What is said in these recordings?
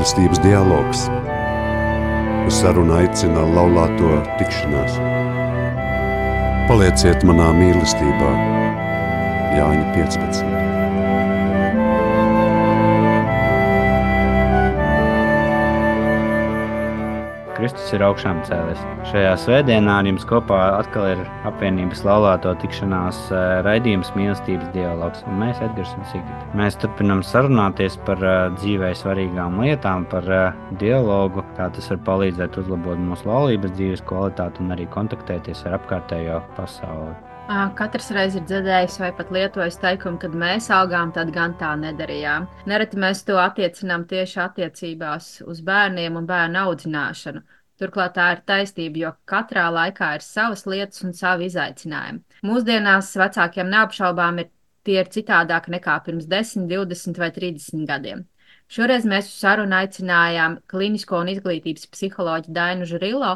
Mīlestības dialogs. Uz sarunu aicina laulāto tikšanās. Palieciet manā mīlestībā, Jāņa 15. Kristus ir augšām cēlies. Šajā svētdienā ar jums kopā atkal ir apvienības laulāto tikšanās eh, raidījums mīlestības dialogs. Un mēs, Edgars un Sigita, mēs turpinām sarunāties par uh, dzīvē svarīgām lietām, par uh, dialogu, kā tas var palīdzēt uzlabot mūsu laulības dzīves kvalitāti un arī kontaktēties ar apkārtējo pasauli. Katrs reiz ir dzirdējis vai pat lietojis teikumu, kad mēs augām, tad gan tā nedarījām. Nereti mēs to attiecinām tieši attiecībās uz bērniem un bērnu audzināšanu. Turklāt tā ir taisnība, jo katrā laikā ir savas lietas un savi izaicinājumi. Mūsdienās vecākiem neapšaubām ir tie ir citādāki nekā pirms 10, 20 vai 30 gadiem. Šoreiz mēs uz sarunu aicinājām klinisko un izglītības psiholoģu Dainu Žurilo,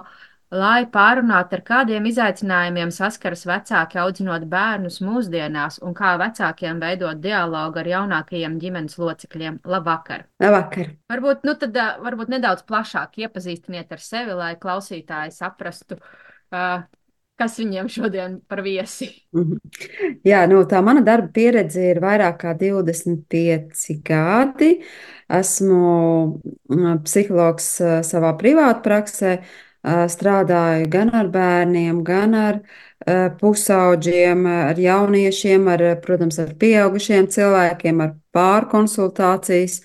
lai pārunātu, ar kādiem izaicinājumiem saskaras vecāki audzinot bērnus mūsdienās un kā vecākiem veidot dialogu ar jaunākajiem ģimenes locekļiem. Labvakar! Labvakar! Varbūt, nu tad, varbūt nedaudz plašāk iepazīstiniet ar sevi, lai klausītāji saprastu, uh, kas viņiem šodien par viesi. Mhm. Jā, nu, tā mana darba pieredze ir vairāk kā 25 gadi. Esmu psihologs savā privātpraksē strādāju gan ar bērniem, gan ar pusauģiem, ar jauniešiem, ar, protams, ar pieaugušiem cilvēkiem, ar pārkonsultācijas.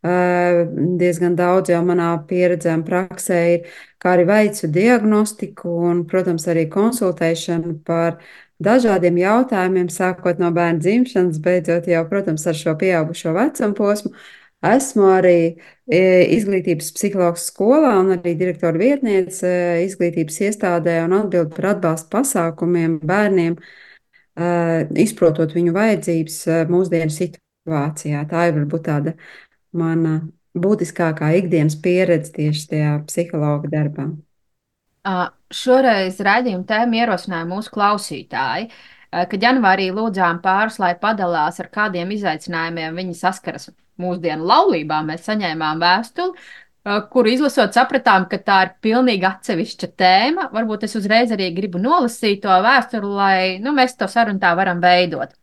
Diezgan daudz jau manā pieredzē un praksē ir, kā arī veicu diagnostiku un, protams, arī konsultēšanu par dažādiem jautājumiem, sākot no bērna dzimšanas, beidzot jau, protams, ar šo pieaugušo vecumu posmu. Esmu arī e, izglītības psihologs skolā un arī direktora vietniece e, izglītības iestādē un atbild par atbalstu pasākumiem bērniem, e, izprotot viņu vajadzības mūsdienu situācijā. Tā ir varbūt tāda mana būtiskākā ikdienas pieredze tieši tajā psihologa darbā. Šoreiz raidījuma tēmu ierosināja mūsu klausītāji. Kad janvārī lūdzām pāris, lai padalās ar kādiem izaicinājumiem viņi saskaras mūsdienu laulībā mēs saņēmām vēstuli, uh, kuru izlasot, sapratām, ka tā ir pilnīgi atsevišķa tēma. Varbūt es uzreiz arī gribu nolasīt to vēsturi, lai nu, mēs to sarunu tā varam veidot.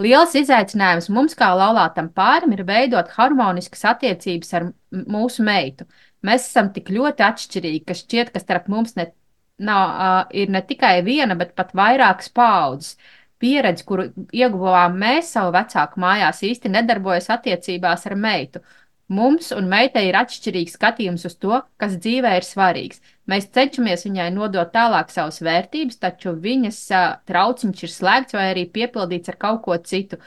Liels izaicinājums mums, kā laulātam pārim, ir veidot harmoniskas attiecības ar mūsu meitu. Mēs esam tik ļoti atšķirīgi, ka šķiet, ka starp mums ne, nav, uh, ir ne tikai viena, bet pat vairākas paudzes pieredze, kuru ieguvām mēs savu vecāku mājās, īsti nedarbojas attiecībās ar meitu. Mums un meitai ir atšķirīgs skatījums uz to, kas dzīvē ir svarīgs. Mēs cenšamies viņai nodot tālāk savas vērtības, taču viņas uh, trauciņš ir slēgts vai arī piepildīts ar kaut ko citu.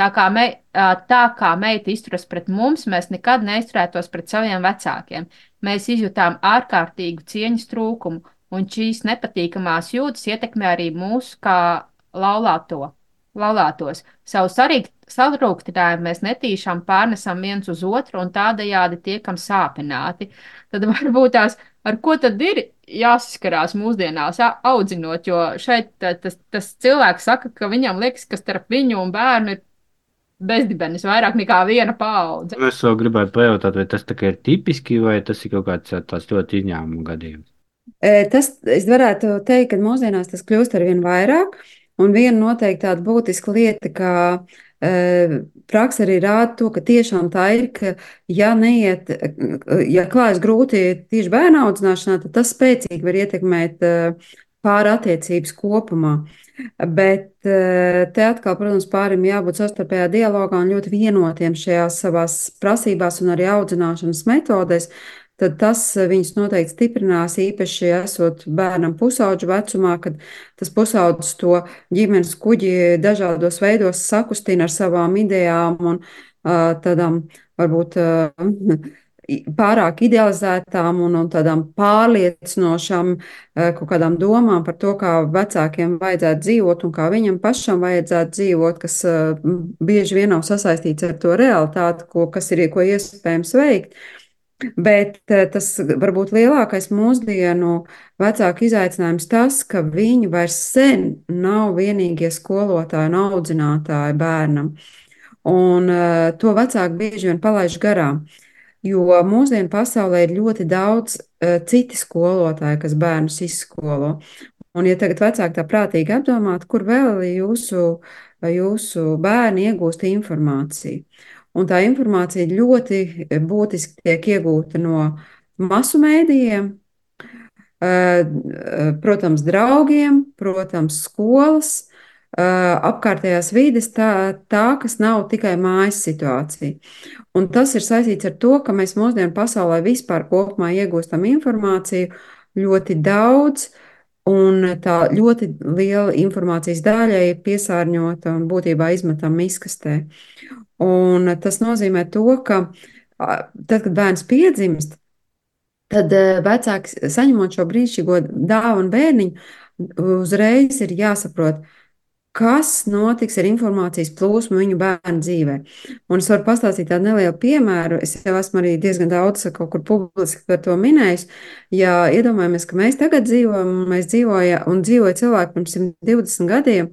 Tā kā, me, uh, tā kā meita izturas pret mums, mēs nekad neizturētos pret saviem vecākiem. Mēs izjutām ārkārtīgu cieņas trūkumu, un šīs nepatīkamās jūtas ietekmē arī mūsu kā laulāto. Laulātos. Savu sarūktinājumu mēs netīšām pārnesam viens uz otru un tādējādi tiekam sāpināti. Tad varbūt tās, ar ko tad ir jāsaskarās mūsdienās, audzinot, jo šeit tas, tas cilvēks saka, ka viņam liekas, ka starp viņu un bērnu ir bezdibenis vairāk nekā viena paudze. Es vēl gribētu pajautāt, vai tas ir tipiski vai tas ir kaut kāds tāds ļoti izņēmuma gadījums? Tas, es varētu teikt, ka mūsdienās tas kļūst ar vien vairāk. Uh, Un viena noteikti tāda būtiska lieta, kā uh, praksa arī rāda to, ka tiešām tā ir, ka ja neiet, ja klājas grūti tieši bērnu audzināšanā, tad tas spēcīgi var ietekmēt uh, pāri attiecības kopumā. Bet uh, te atkal, protams, pārim jābūt sastarpējā dialogā un ļoti vienotiem šajās savās prasībās un arī audzināšanas metodēs, tad tas eh, viņus noteikti stiprinās, īpaši esot bērnam pusauģu vecumā, kad tas pusaudzis to ģimenes kuģi dažādos veidos sakustina ar savām idejām un uh, tādām varbūt uh, pārāk idealizētām un, un tādām pārliecinošām kaut kādām domām par to, kā vecākiem vajadzētu dzīvot un kā viņam pašam vajadzētu dzīvot, kas bieži vien nav sasaistīts ar to realitāti, ko, kas ir, ko iespējams veikt. Uh, Bet eh, tas varbūt lielākais mūsdienu vecāku izaicinājums tas, ka viņi vairs sen nav vienīgie skolotāji un audzinātāji bērnam. Un uh, to vecāki bieži vien palaiž garām. jo mūsdienu pasaulē ir ļoti daudz uh, citi skolotāji, kas bērnus izskolo. Un, ja tagad vecāki tā prātīgi apdomāt, kur vēl jūsu, jūsu bērni iegūst informāciju. Un tā informācija ļoti būtiski tiek iegūta no masu mēdījiem, protams, draugiem, protams, skolas, apkārtējās vides, tā, tā, kas nav tikai mājas situācija. Un tas ir saistīts ar to, ka mēs mūsdienu pasaulē vispār kopumā iegūstam informāciju ļoti daudz, un tā ļoti liela informācijas daļa ir piesārņota un būtībā izmetam miskastē. Un tas nozīmē to, ka tad, kad bērns piedzimst, tad vecāks saņemot šo brīnišķīgo dāvanu bērniņu, uzreiz ir jāsaprot, kas notiks ar informācijas plūsmu viņu bērnu dzīvē. Un es varu pastāstīt tādu nelielu piemēru. Es jau esmu arī diezgan daudz kaut kur publiski par to minējis. Ja iedomājamies, ka mēs tagad dzīvojam, mēs dzīvojam un dzīvoja cilvēki pirms 120 gadiem,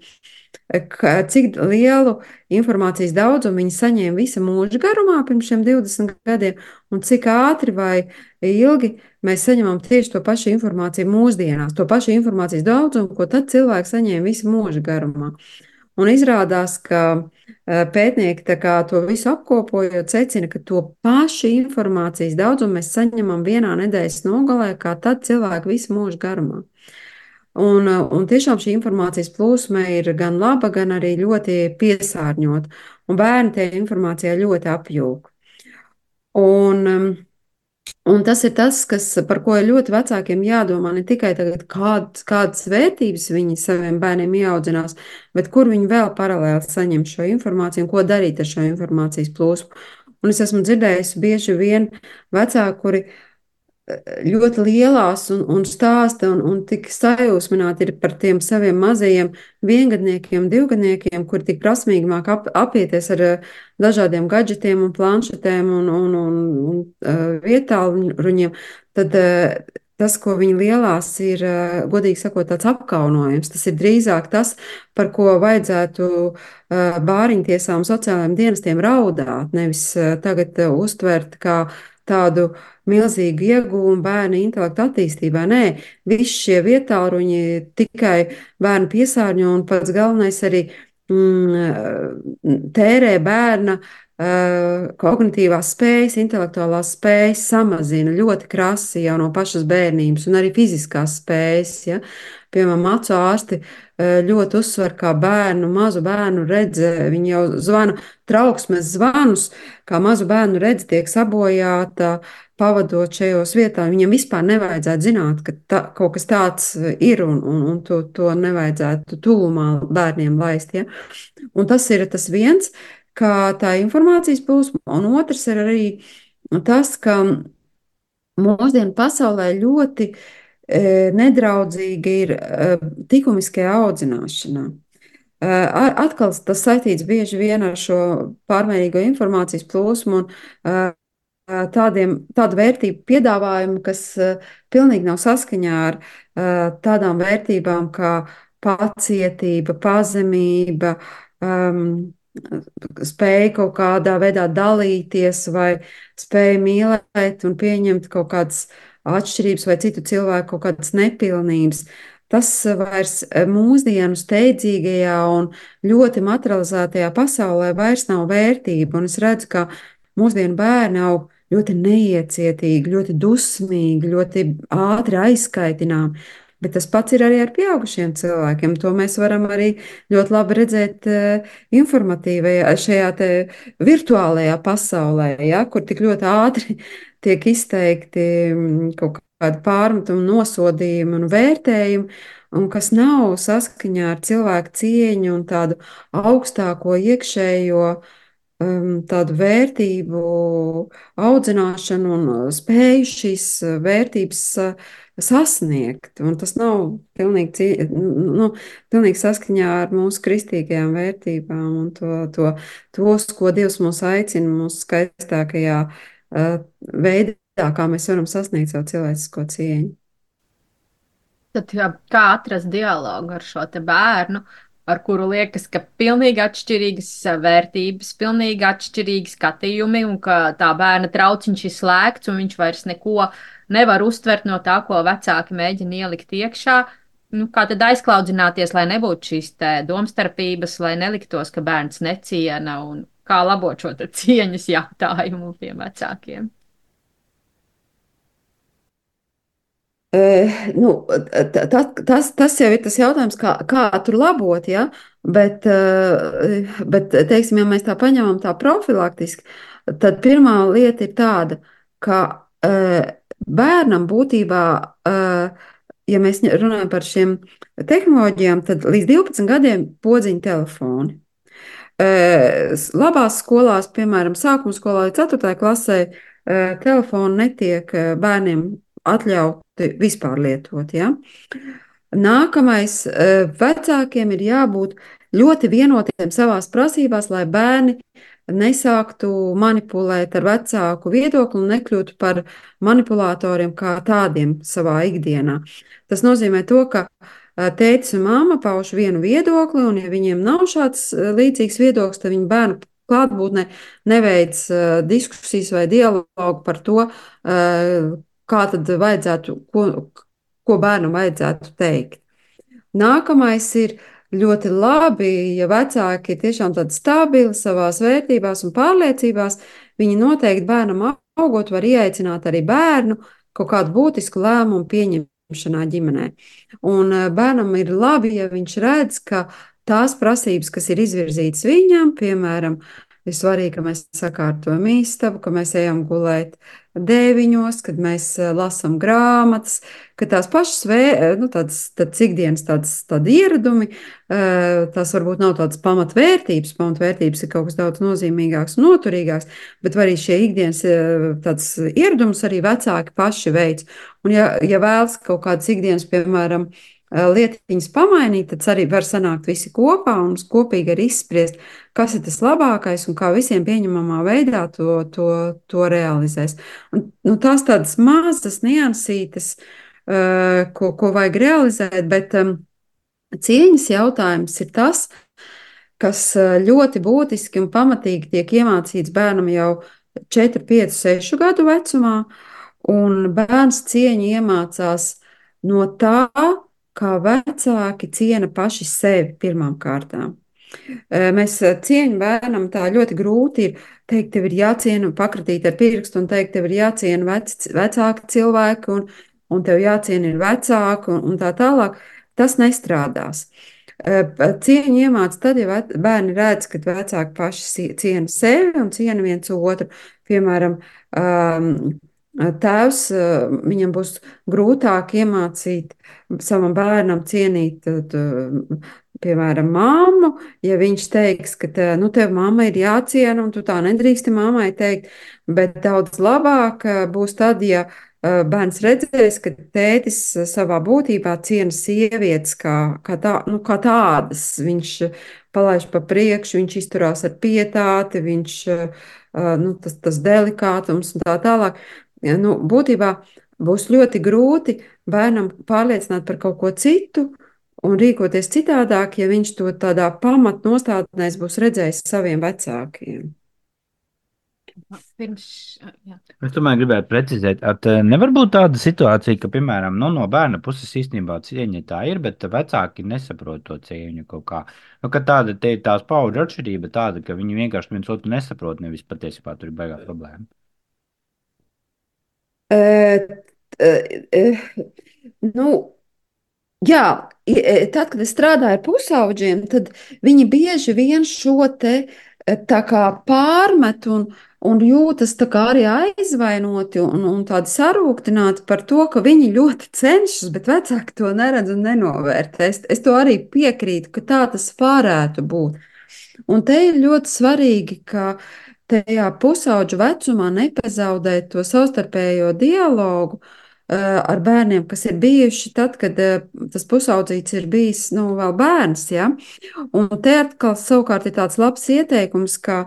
cik lielu informācijas daudzumu viņi saņēma visa mūža garumā pirms šiem 20 gadiem, un cik ātri vai ilgi mēs saņemam tieši to pašu informāciju mūsdienās, to pašu informācijas daudzumu, ko tad cilvēks saņēma visa mūža garumā. Un izrādās, ka pētnieki to visu apkopojot, secina, ka to pašu informācijas daudzumu mēs saņemam vienā nedēļas nogalē, kā tad cilvēku visu mūžu garumā. Un, un tiešām šī informācijas plūsma ir gan laba, gan arī ļoti piesārņota. Un bērni tajā informācijā ļoti apjūg. Un, un tas ir tas, kas, par ko ir ļoti vecākiem jādomā. Ne tikai tagad, kād, kādas vērtības viņi saviem bērniem ieaudzinās, bet kur viņi vēl paralēli saņem šo informāciju un ko darīt ar šo informācijas plūsmu. Un es esmu dzirdējis bieži vien vecāki, kuri ļoti lielās un, un stāsta un, un tik sajūsmināti ir par tiem saviem mazajiem viengadniekiem, divgadniekiem, kur tik prasmīgi māk ap, apieties ar eh, dažādiem gadgetiem un planšetēm un, un, un, un uh, vietāluņiem, tad uh, tas, ko viņi lielās, ir, uh, godīgi sakot, tāds apkaunojums. Tas ir drīzāk tas, par ko vajadzētu bāriņtiesām sociālajiem dienestiem raudāt, nevis tagad uztvert kā tādu milzīgu iegūmu bērnu intelektu attīstībā. Nē, visi šie vietāluņi tikai bērnu piesārņo un pats galvenais arī mm, tērē bērna uh, kognitīvās spējas, intelektuālās spējas samazina ļoti krasi jau no pašas bērnības un arī fiziskās spējas. Ja? Piemēram, acu ārsti ļoti uzsver, kā bērnu, mazu bērnu redz, viņi jau zvana trauksmes zvanus, kā mazu bērnu redz tiek sabojāta pavadot šajos vietā. Viņam vispār nevajadzētu zināt, ka tā, kaut kas tāds ir un, un, un to, to nevajadzētu tuvumā bērniem laist. Ja? Un tas ir tas viens, kā tā informācijas plūsma, un otrs ir arī tas, ka mūsdienu pasaulē ļoti uh, nedraudzīga ir likumiskajā audzināšanā. Atkal tas saistīts bieži vien ar šo pārmērīgo informācijas plūsmu un tādiem, tādu vērtību piedāvājumu, kas pilnīgi nav saskaņā ar tādām vērtībām kā pacietība, pazemība, um, spēja kaut kādā veidā dalīties vai spēja mīlēt un pieņemt kaut kādas atšķirības vai citu cilvēku kaut kādas nepilnības. Tas vairs eh, mūsdienu steidzīgajā un ļoti materializētajā pasaulē vairs nav vērtība. Un es redzu, ka mūsdienu bērni aug ļoti neiecietīgi, ļoti dusmīgi, ļoti ātri aizskaitināmi. Bet tas pats ir arī ar pieaugušiem cilvēkiem. To mēs varam arī ļoti labi redzēt uh, informatīvajā, šajā virtuālajā pasaulē, ja, kur tik ļoti ātri tiek izteikti mm, kaut kādi pārmetumi, nosodījumi un vērtējumi, un kas nav saskaņā ar cilvēku cieņu un tādu augstāko iekšējo um, tādu vērtību audzināšanu un spēju šīs vērtības sasniegt. Un tas nav pilnīgi, nu, pilnīgi saskaņā ar mūsu kristīgajām vērtībām un to, to, tos, ko Dievs mūs aicina mūsu skaistākajā veidā, kā mēs varam sasniegt savu cilvēcisko cieņu. Tad, kā atrast dialogu ar šo bērnu, ar kuru liekas, ka pilnīgi atšķirīgas vērtības, pilnīgi atšķirīgi skatījumi, un ka tā bērna trauciņš ir slēgts, un viņš vairs neko nevar uztvert no tā, ko vecāki mēģina ielikt iekšā. Nu, kā tad aizklaudzināties, lai nebūtu šīs domstarpības, lai neliktos, ka bērns neciena, un kā labot šo cieņas jautājumu pie vecākiem? E, nu, ta, tas, tas jau ir tas jautājums, kā, kā tur labot, ja? bet, bet teiksim, ja mēs tā paņemam tā profilaktiski, tad pirmā lieta ir tāda, ka bērnam būtībā, ja mēs runājam par šiem tehnoloģijām, tad līdz 12 gadiem podziņa telefoni. Labās skolās, piemēram, sākuma skolā līdz 4. klasē, telefoni netiek bērniem atļauti vispār lietot. Ja? Nākamais vecākiem ir jābūt ļoti vienotiem savās prasībās, lai bērni nesāktu manipulēt ar vecāku viedokli un nekļūtu par manipulatoriem kā tādiem savā ikdienā. Tas nozīmē to, ka tētis un māma pauž vienu viedokli, un ja viņiem nav šāds līdzīgs viedoklis, tad viņu bērnu klātbūtnē neveic diskusijas vai dialogu par to, kā tad vajadzētu, ko, ko bērnam vajadzētu teikt. Nākamais ir ļoti labi, ja vecāki ir tiešām tādi stabili savās vērtībās un pārliecībās, viņi noteikti bērnam augot var ieaicināt arī bērnu kaut kādu būtisku lēmumu pieņemšanā ģimenē. Un eh, bērnam ir labi, ja viņš redz, ka tās prasības, kas ir izvirzītas viņam, piemēram, ir svarīgi, ka mēs sakārtojam istabu, ka mēs ejam gulēt deviņos, kad mēs eh, lasām grāmatas, ka tās pašas vē, eh, nu, tādas, tādas ikdienas tādas, tādi ieradumi, eh, tās varbūt nav tādas pamatvērtības, pamatvērtības ir kaut kas daudz nozīmīgāks un noturīgāks, bet arī šie ikdienas tādas ieradumus arī vecāki paši veids. Un ja, ja vēlas kaut kādas ikdienas, piemēram, lietiņas pamainīt, tad arī var sanākt visi kopā un kopīgi arī izspriest, kas ir tas labākais un kā visiem pieņemamā veidā to, to, to realizēs. Un, nu, tās tādas mazas niansītes, uh, ko, ko vajag realizēt, bet um, cieņas jautājums ir tas, kas ļoti būtiski un pamatīgi tiek iemācīts bērnam jau 4, 5, 6 gadu vecumā, un bērns cieņu iemācās no tā, kā vecāki ciena paši sevi pirmām kārtām. Mēs cieņu bērnam tā ļoti grūti ir teikt, tev ir jāciena pakratīt ar pirkstu un teikt, tev ir jāciena vec, vecāki cilvēki un, un tev jāciena ir vecāki un, un tā tālāk. Tas nestrādās. Cieņu iemācās tad, ja bērni redz, ka vecāki paši ciena sevi un ciena viens otru. Piemēram, um, tēvs, viņam būs grūtāk iemācīt savam bērnam cienīt piemēram, māmu, ja viņš teiks, ka te, nu, tev mamma ir jāciena un tu tā nedrīksti mammai teikt, bet daudz labāk eh, būs tad, ja eh, bērns redzēs, ka tētis savā būtībā ciena sievietes kā, kā, tā, nu, kā tādas. Viņš palaiž pa priekšu, viņš izturās ar pietāti, viņš, eh, nu, tas, tas delikātums un tā tālāk. Ja, nu, būtībā būs ļoti grūti bērnam pārliecināt par kaut ko citu, un rīkoties citādāk, ja viņš to tādā pamatnostādnēs būs redzējis saviem vecākiem. Pirms, jā. es tomēr gribēju precizēt, ka nevar būt tāda situācija, ka, piemēram, nu, no bērna puses īstenībā cieņa tā ir, bet vecāki nesaprot to cieņu kaut kā. Nu, tāda ir tās paudžu atšķirība, tāda, ka viņi vienkārši viens otru nesaprot, nevis patiesībā tur ir baigā problēma. Uh, uh, uh, nu, Jā, tad, kad es strādāju ar pusauģiem, tad viņi bieži vien šo te pārmet un, un jūtas arī aizvainoti un, un tādi sarūktināti par to, ka viņi ļoti cenšas, bet vecāki to neredz un nenovērtē. Es, es to arī piekrītu, ka tā tas varētu būt. Un te ir ļoti svarīgi, ka tajā pusauģu vecumā nepazaudēt to savstarpējo dialogu, Eh, ar bērniem, kas ir bijuši tad, kad eh, tas pusaudzīts ir bijis nu, vēl bērns. Ja? Un te atkal savukārt ir tāds labs ieteikums, ka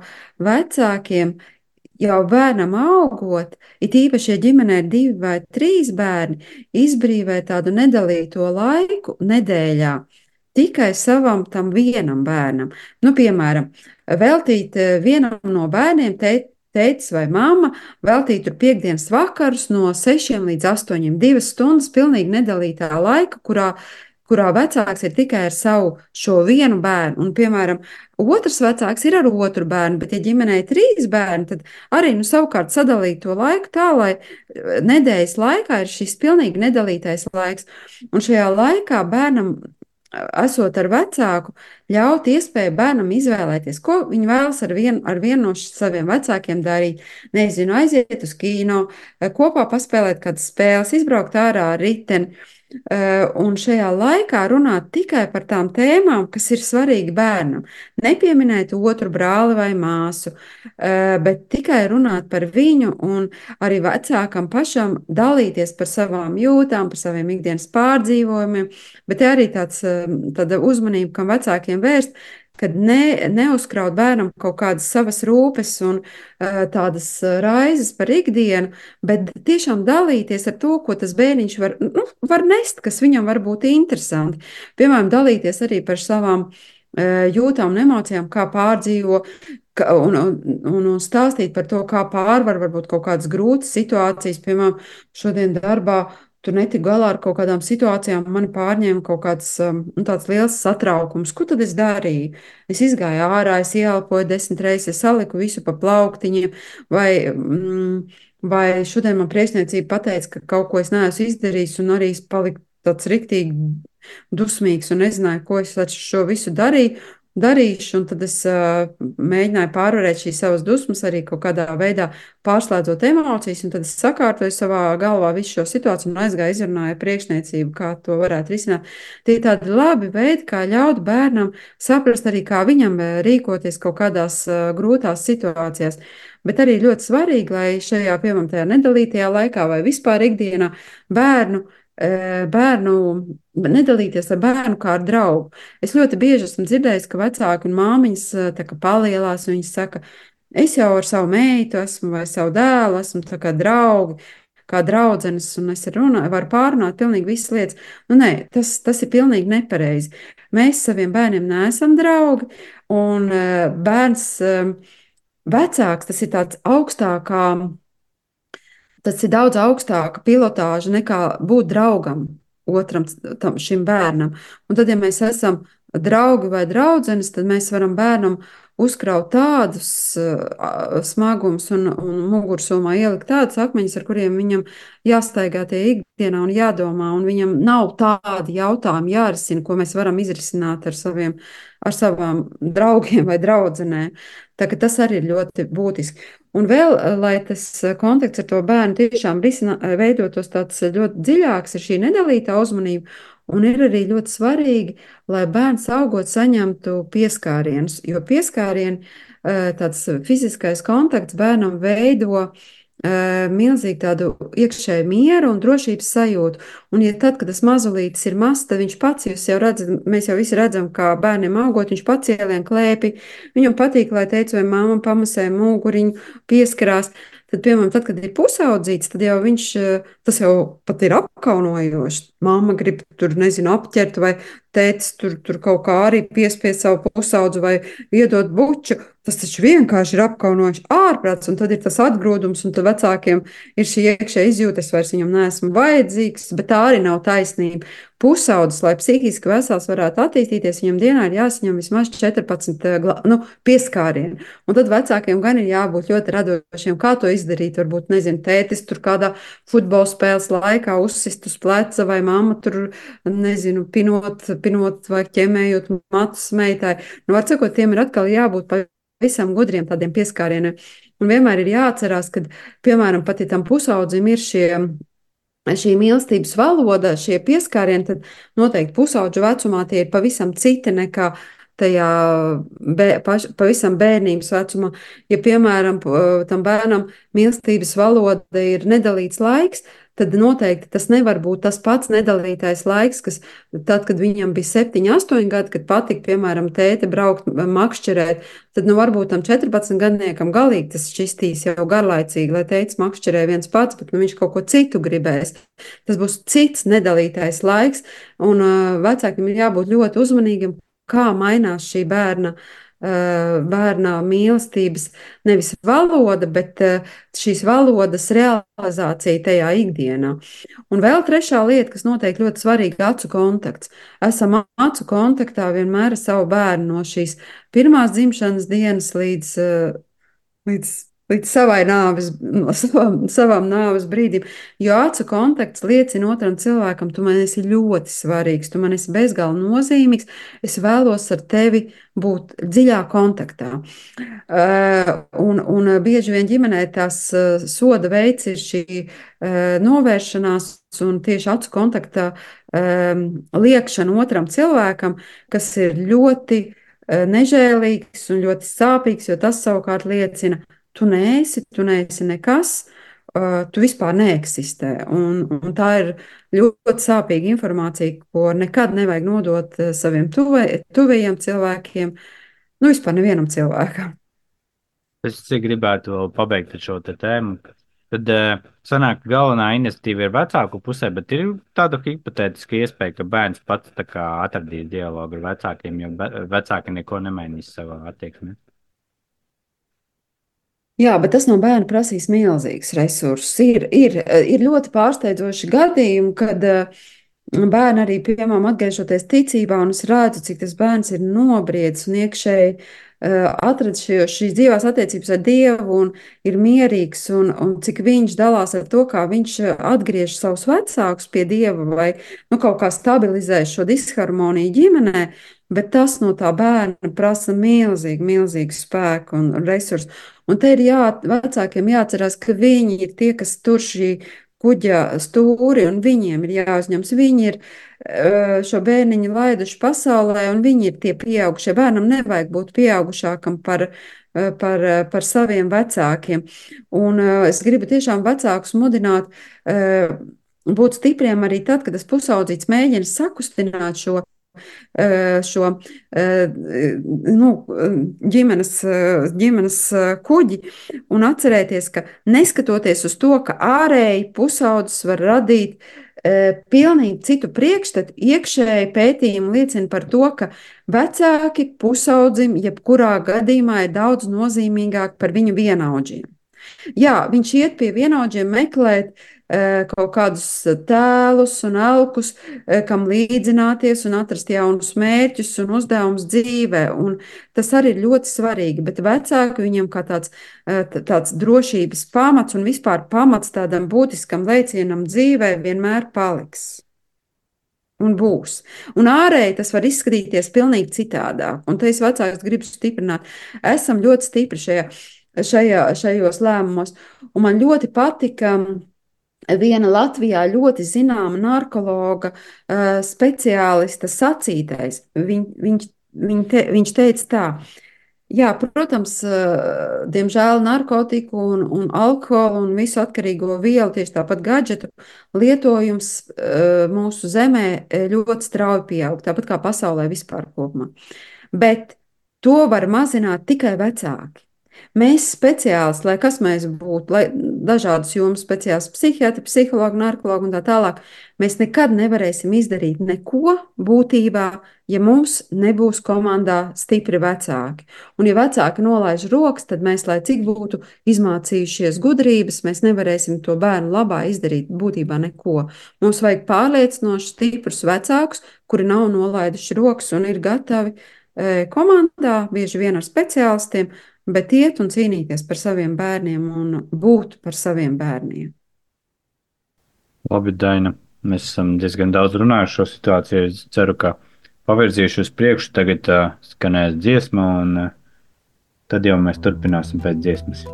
vecākiem jau bērnam augot, it īpaši, ja ģimenē ir divi vai trīs bērni, izbrīvē tādu nedalīto laiku nedēļā. Tikai savam tam vienam bērnam. Nu, piemēram, veltīt eh, vienam no bērniem teikt, tētis vai mamma veltīja tur piekdienas vakarus no 6 līdz 8, 2 stundas pilnīgi nedalītā laika, kurā, kurā vecāks ir tikai ar savu šo vienu bērnu. Un, piemēram, otrs vecāks ir ar otru bērnu, bet, ja ģimenē ir trīs bērni, tad arī nu, savukārt sadalīt to laiku tā, lai eh, nedēļas laikā ir šis pilnīgi nedalītais laiks. Un šajā laikā bērnam esot ar vecāku, ļaut iespēju bērnam izvēlēties, ko viņš vēlas ar vienu, ar vienu no saviem vecākiem darīt. Nezinu, aiziet uz kino, kopā paspēlēt kādas spēles, izbraukt ārā ar riteni. Eh, un šajā laikā runāt tikai par tām tēmām, kas ir svarīgi bērnam. Nepieminēt otru brāli vai māsu, eh, bet tikai runāt par viņu un arī vecākam pašam dalīties par savām jūtām, par saviem ikdienas pārdzīvojumiem, bet arī tāds, eh, tāda uzmanība, kam vecākiem vērst, kad ne, neuzkraut bērnam kaut kādas savas rūpes un uh, tādas raizes par ikdienu, bet tiešām dalīties ar to, ko tas bērniņš var, nu, var nest, kas viņam var būt interesanti. Piemēram, dalīties arī par savām uh, jūtām un emocijām, kā pārdzīvo. Un, un, un stāstīt par to, kā pārvar varbūt kaut kādas grūtas situācijas, piemēram, šodien darbā tur netiku galā ar kaut kādām situācijām, man pārņēma kaut kāds um, nu, liels satraukums. Ko tad es darīju? Es izgāju ārā, es ieelpoju desmit reizes, saliku visu pa plauktiņiem, vai, mm, vai šodien man priekšniecība pateica, ka kaut ko es neesmu izdarījis, un arī es paliku tāds riktīgi dusmīgs un nezināju, ko es ar šo visu darīju darīšu, tad es uh, mēģināju pārvarēt šīs savas dusmas, arī kaut kādā veidā pārslēdzot emocijas, tad es sakārtoju savā galvā visu šo situāciju un aizgāju izrunāju priekšniecību, kā to varētu risināt. Tie ir tādi labi veidi, kā ļaut bērnam saprast arī, kā viņam rīkoties kaut kādās uh, grūtās situācijās. Bet arī ļoti svarīgi, lai šajā, piemēram, tajā nedalītajā laikā vai vispār ikdienā bērnu uh, bērnu, nedalīties ar bērnu kā ar draugu. Es ļoti bieži esmu dzirdējis, ka vecāki un māmiņas palielās, un viņas saka, es jau ar savu meitu esmu vai savu dēlu, esmu kā draugi. Kā draudzenes, un es runāju, varu pārunāt pilnīgi visas lietas. Nu, nē, tas, tas ir pilnīgi nepareizi. Mēs saviem bērniem neesam draugi, un bērns, vecāks, tas ir tāds augstākā tas ir daudz augstāka pilotāža nekā būt draugam otram tam, šim bērnam. Un tad, ja mēs esam draugi vai draudzenes, tad mēs varam bērnam uzkraut tādus uh, smagumus un, un mugursomā ielikt tādus akmeņus, ar kuriem viņam jāstaigā tie ikdienā un jādomā, un viņam nav tādi jautājumi jārisina, ko mēs varam izrisināt ar saviem, ar savām draugiem vai draudzenēm. Tā, tas arī ir ļoti būtiski. Un vēl, lai tas kontakts ar to bērnu tiešām risina, veidotos tāds ļoti dziļāks, ir šī nedalītā uzmanība. Un ir arī ļoti svarīgi, lai bērns augot saņemtu pieskārienus, jo pieskārieni, tāds fiziskais kontakts bērnam veido uh, milzīgu tādu iekšēju mieru un drošības sajūtu. Un, ja tad, kad tas mazulītis ir mazs, tad viņš pats, jūs jau redzat, mēs jau visi redzam, kā bērniem augot, viņš pats ielien klēpi. Viņam patīk, lai teicu, vai mamma pamasē muguriņu, pieskarās. Tad, piemēram, tad, kad ir pusaudzīts, tad jau viņš, tas jau pat ir apkaunojoši. Māma grib tur, nezinu, apķert, vai tētis tur, tur kaut kā arī piespiest savu pusaudzu vai iedot buču. Tas taču vienkārši ir apkaunojoši ārprāts, un tad ir tas atgrūdums, un tad vecākiem ir šī iekšējā izjūta, es vairs viņam neesmu vajadzīgs, bet tā arī nav taisnība. Pusaudzis, lai psihiski vesels varētu attīstīties, viņam dienā ir jāsaņem vismaz 14 eh, nu, pieskārieni. Un tad vecākiem gan ir jābūt ļoti radošiem, kā to izdarīt. Varbūt, nezinu, tētis tur kādā futbola spēles laikā uzsist uz pleca vai mamma tur, nezinu, pinot, pinot vai ķemējot matus meitai. Nu, var sakot, tiem ir atkal jābūt pavisam gudriem tādiem pieskārieniem. Un vienmēr ir jāatcerās, ka, piemēram, pat ja tam pusaudzim ir šie šī mīlestības valoda, šie pieskārieni, tad noteikti pusaudžu vecumā tie ir pavisam citi nekā tajā bē, paš, pavisam bērnības vecumā. Ja, piemēram, tam bērnam mīlestības valoda ir nedalīts laiks, tad noteikti tas nevar būt tas pats nedalītais laiks, kas tad, kad viņam bija 7, 8 gadi, kad patika, piemēram, tēte braukt makšķerēt, tad nu varbūt tam 14 gadniekam galīgi tas šķistīs jau garlaicīgi, lai teica makšķerē viens pats, bet nu, viņš kaut ko citu gribēs. Tas būs cits nedalītais laiks, un uh, vecākiem ir jābūt ļoti uzmanīgiem, kā mainās šī bērna uh, Eh, bērna mīlestības, nevis valoda, bet eh, šīs valodas realizācija tajā ikdienā. Un vēl trešā lieta, kas noteikti ļoti svarīga, ir acu kontakts. Esam acu kontaktā vienmēr ar savu bērnu no šīs pirmās dzimšanas dienas līdz, eh, līdz līdz savai nāves, savam, savam nāves brīdim. Jo acu kontakts liecina otram cilvēkam, tu man esi ļoti svarīgs, tu man esi bezgalīgi nozīmīgs. Es vēlos ar tevi būt dziļā kontaktā. Uh, un, un bieži vien ģimenē tās uh, soda veids ir šī uh, novēršanās un tieši acu kontaktā um, liekšana otram cilvēkam, kas ir ļoti nežēlīgs un ļoti sāpīgs, jo tas savukārt liecina tu neesi, tu neesi nekas, uh, tu vispār neeksistē. Un, un tā ir ļoti sāpīga informācija, ko nekad nevajag nodot uh, saviem tuve, tuvajiem cilvēkiem, nu vispār nevienam cilvēkam. Es gribētu vēl pabeigt šo tēmu. Tad uh, sanāk, ka galvenā iniciatīva ir vecāku pusē, bet ir tāda hipotētiska iespēja, ka bērns pats atradīs dialogu ar vecākiem, jo vecāki neko nemainīs savā attieksmē. Jā, bet tas no bērna prasīs milzīgs resursus. Ir, ir, ir ļoti pārsteidzoši gadījumi, kad uh, bērni arī, piemēram, atgriežoties ticībā, un es redzu, cik tas bērns ir nobriedis un iekšēji uh, atrada šīs dzīvās attiecības ar Dievu un ir mierīgs, un, un cik viņš dalās ar to, kā viņš atgriež savus vecākus pie Dieva vai nu, kaut kā stabilizē šo disharmoniju ģimenē. Bet tas no tā bērna prasa milzīgu, milzīgu spēku un resursu. Un te ir jā, vecākiem jāatcerās, ka viņi ir tie, kas tur šī kuģa stūri, un viņiem ir jāuzņems. Viņi ir šo bērniņu laiduši pasaulē, un viņi ir tie pieaugušie. Bērnam nevajag būt pieaugušākam par, par, par saviem vecākiem. Un es gribu tiešām vecākus mudināt būt stipriem arī tad, kad tas pusaudzīts mēģina sakustināt šo šo nu, ģimenes, ģimenes kuģi un atcerēties, ka neskatoties uz to, ka ārēji pusaudzis var radīt pilnīgi citu priekšstatu, iekšēji pētījumi liecina par to, ka vecāki pusaudzim jebkurā gadījumā ir daudz nozīmīgāki par viņu vienaudžiem. Jā, viņš iet pie vienaudžiem meklēt Eh, kaut kādus tēlus un elkus, eh, kam līdzināties un atrast jaunus mērķus un uzdevumus dzīvē. Un tas arī ir ļoti svarīgi, bet vecāki viņam kā tāds, eh, tāds drošības pamats un vispār pamats tādam būtiskam lēcienam dzīvē vienmēr paliks. Un būs. Un ārēji tas var izskatīties pavisam citādāk. Un te es vecāks gribu stiprināt. Esam ļoti stipri šajā, šajā, šajos lēmumos. Un man ļoti patika viena Latvijā ļoti zināma narkologa uh, speciālista sacītais. Viņ, viņš, viņ te, viņš teica tā. Jā, protams, uh, diemžēl narkotiku un, un alkoholu un visu atkarīgo vielu, tieši tāpat gadžetu lietojums uh, mūsu zemē ļoti strauji pieaug, tāpat kā pasaulē vispār kopumā. Bet to var mazināt tikai vecāki. Mēs speciālisti, lai kas mēs būtu, lai dažādas jomas speciālisti, psihiatri, psihologi, narkologi un tā tālāk, mēs nekad nevarēsim izdarīt neko būtībā, ja mums nebūs komandā stipri vecāki. Un ja vecāki nolaiž rokas, tad mēs, lai cik būtu izmācījušies gudrības, mēs nevarēsim to bērnu labā izdarīt būtībā neko. Mums vajag pārliecinoši stiprus vecākus, kuri nav nolaiduši rokas un ir gatavi e, komandā, bieži vien ar speciālistiem, bet iet un cīnīties par saviem bērniem un būt par saviem bērniem. Labi, Daina. Mēs esam diezgan daudz runājuši par šo situāciju. Es ceru, ka pavirzīšu uz priekšu. Tagad uh, skanēs dziesma, un uh, tad jau mēs turpināsim pēc dziesmas.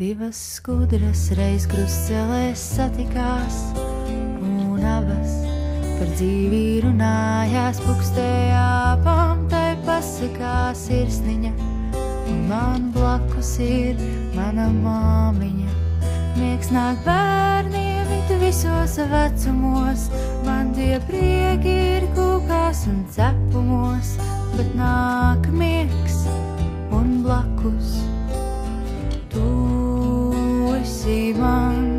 Divas skudras reiz krustcelēs satikās, un abas par dzīvi runājās, pukstējā pamtai pasakā sirsniņa. Un man blakus ir mana māmiņa. Miegs nāk bērniem it visos vecumos, man tie prieki ir kūkās un cepumos, bet nāk miegs un blakus. Tu esi man.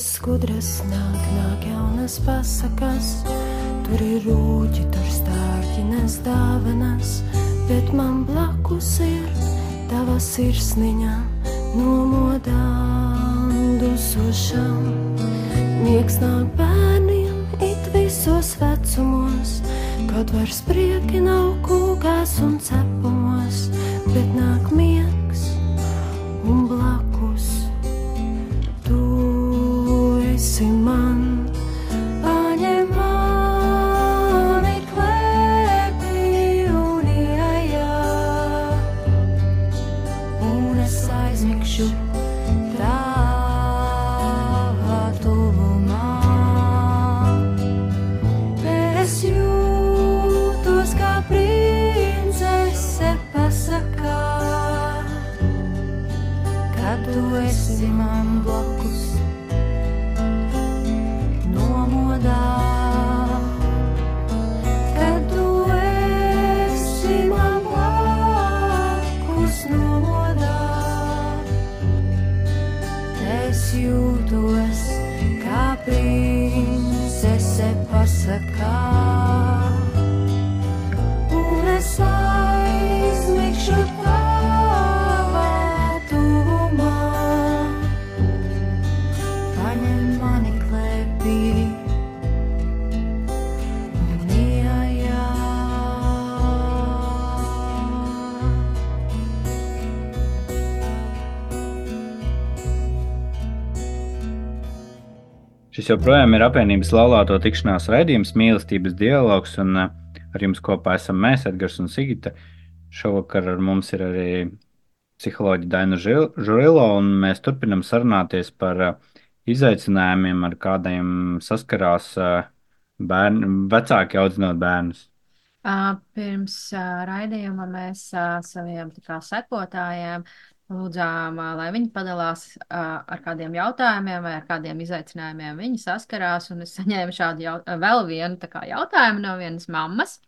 Citas skudras nāk, nāk jaunas pasakas, tur ir rūķi, tur stārķi nes dāvanas, bet man blakus ir tava sirsniņa nomodā un dusošam. Miegs nāk bērniem it visos vecumos, kaut vairs prieki nav kūkās un cepumos, bet nāk miegs jūtos kā princese pasakā. Joprojām ir apvienības laulāto tikšanās raidījums, mīlestības dialogs, un eh, ar jums kopā esam mēs, Edgars un Sigita. Šovakar ar mums ir arī psiholoģija Daina Žurilo, un mēs turpinam sarunāties par eh, izaicinājumiem, ar kādiem saskarās eh, bērni, vecāki audzinot bērnus. Pirms raidījuma mēs saviem kā, sekotājiem lūdzām, lai viņi padalās ar kādiem jautājumiem ar kādiem izaicinājumiem viņi saskarās. Es saņēmu šādu jau, vēl vienu kā, jautājumu no vienas mammas.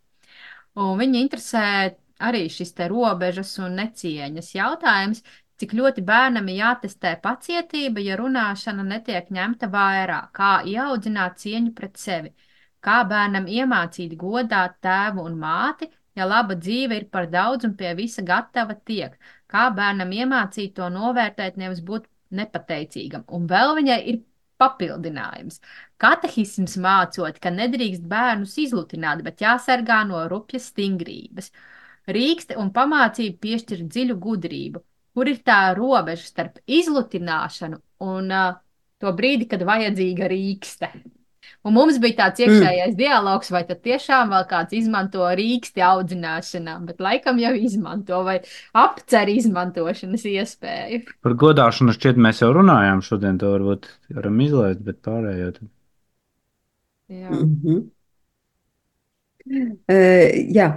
Viņa interesē arī šis te robežas un necieņas jautājums, cik ļoti bērnam ir jātestē pacietība, ja runāšana netiek ņemta vērā, kā ieaudzināt cieņu pret sevi. Kā bērnam iemācīt godāt tēvu un māti, ja laba dzīve ir par daudz un pie visa gatava tiek? Kā bērnam iemācīt to novērtēt, nevis būt nepateicīgam? Un vēl viņai ir papildinājums. Katehisms mācot, ka nedrīkst bērnus izlutināt, bet jāsargā no rupjas stingrības. Rīkste un pamācība piešķir dziļu gudrību. Kur ir tā robeža starp izlutināšanu un uh, to brīdi, kad vajadzīga rīkste? Un mums bija tāds iekšējais mm. dialogs, vai tad tiešām vēl kāds izmanto rīksti audzināšanā, bet laikam jau izmanto vai apcer izmantošanas iespēju. Par godāšanu šķiet, mēs jau runājām šodien, to varbūt varam izlaist, bet pārējo. Tad... Jā. Mm -hmm. Uh, jā,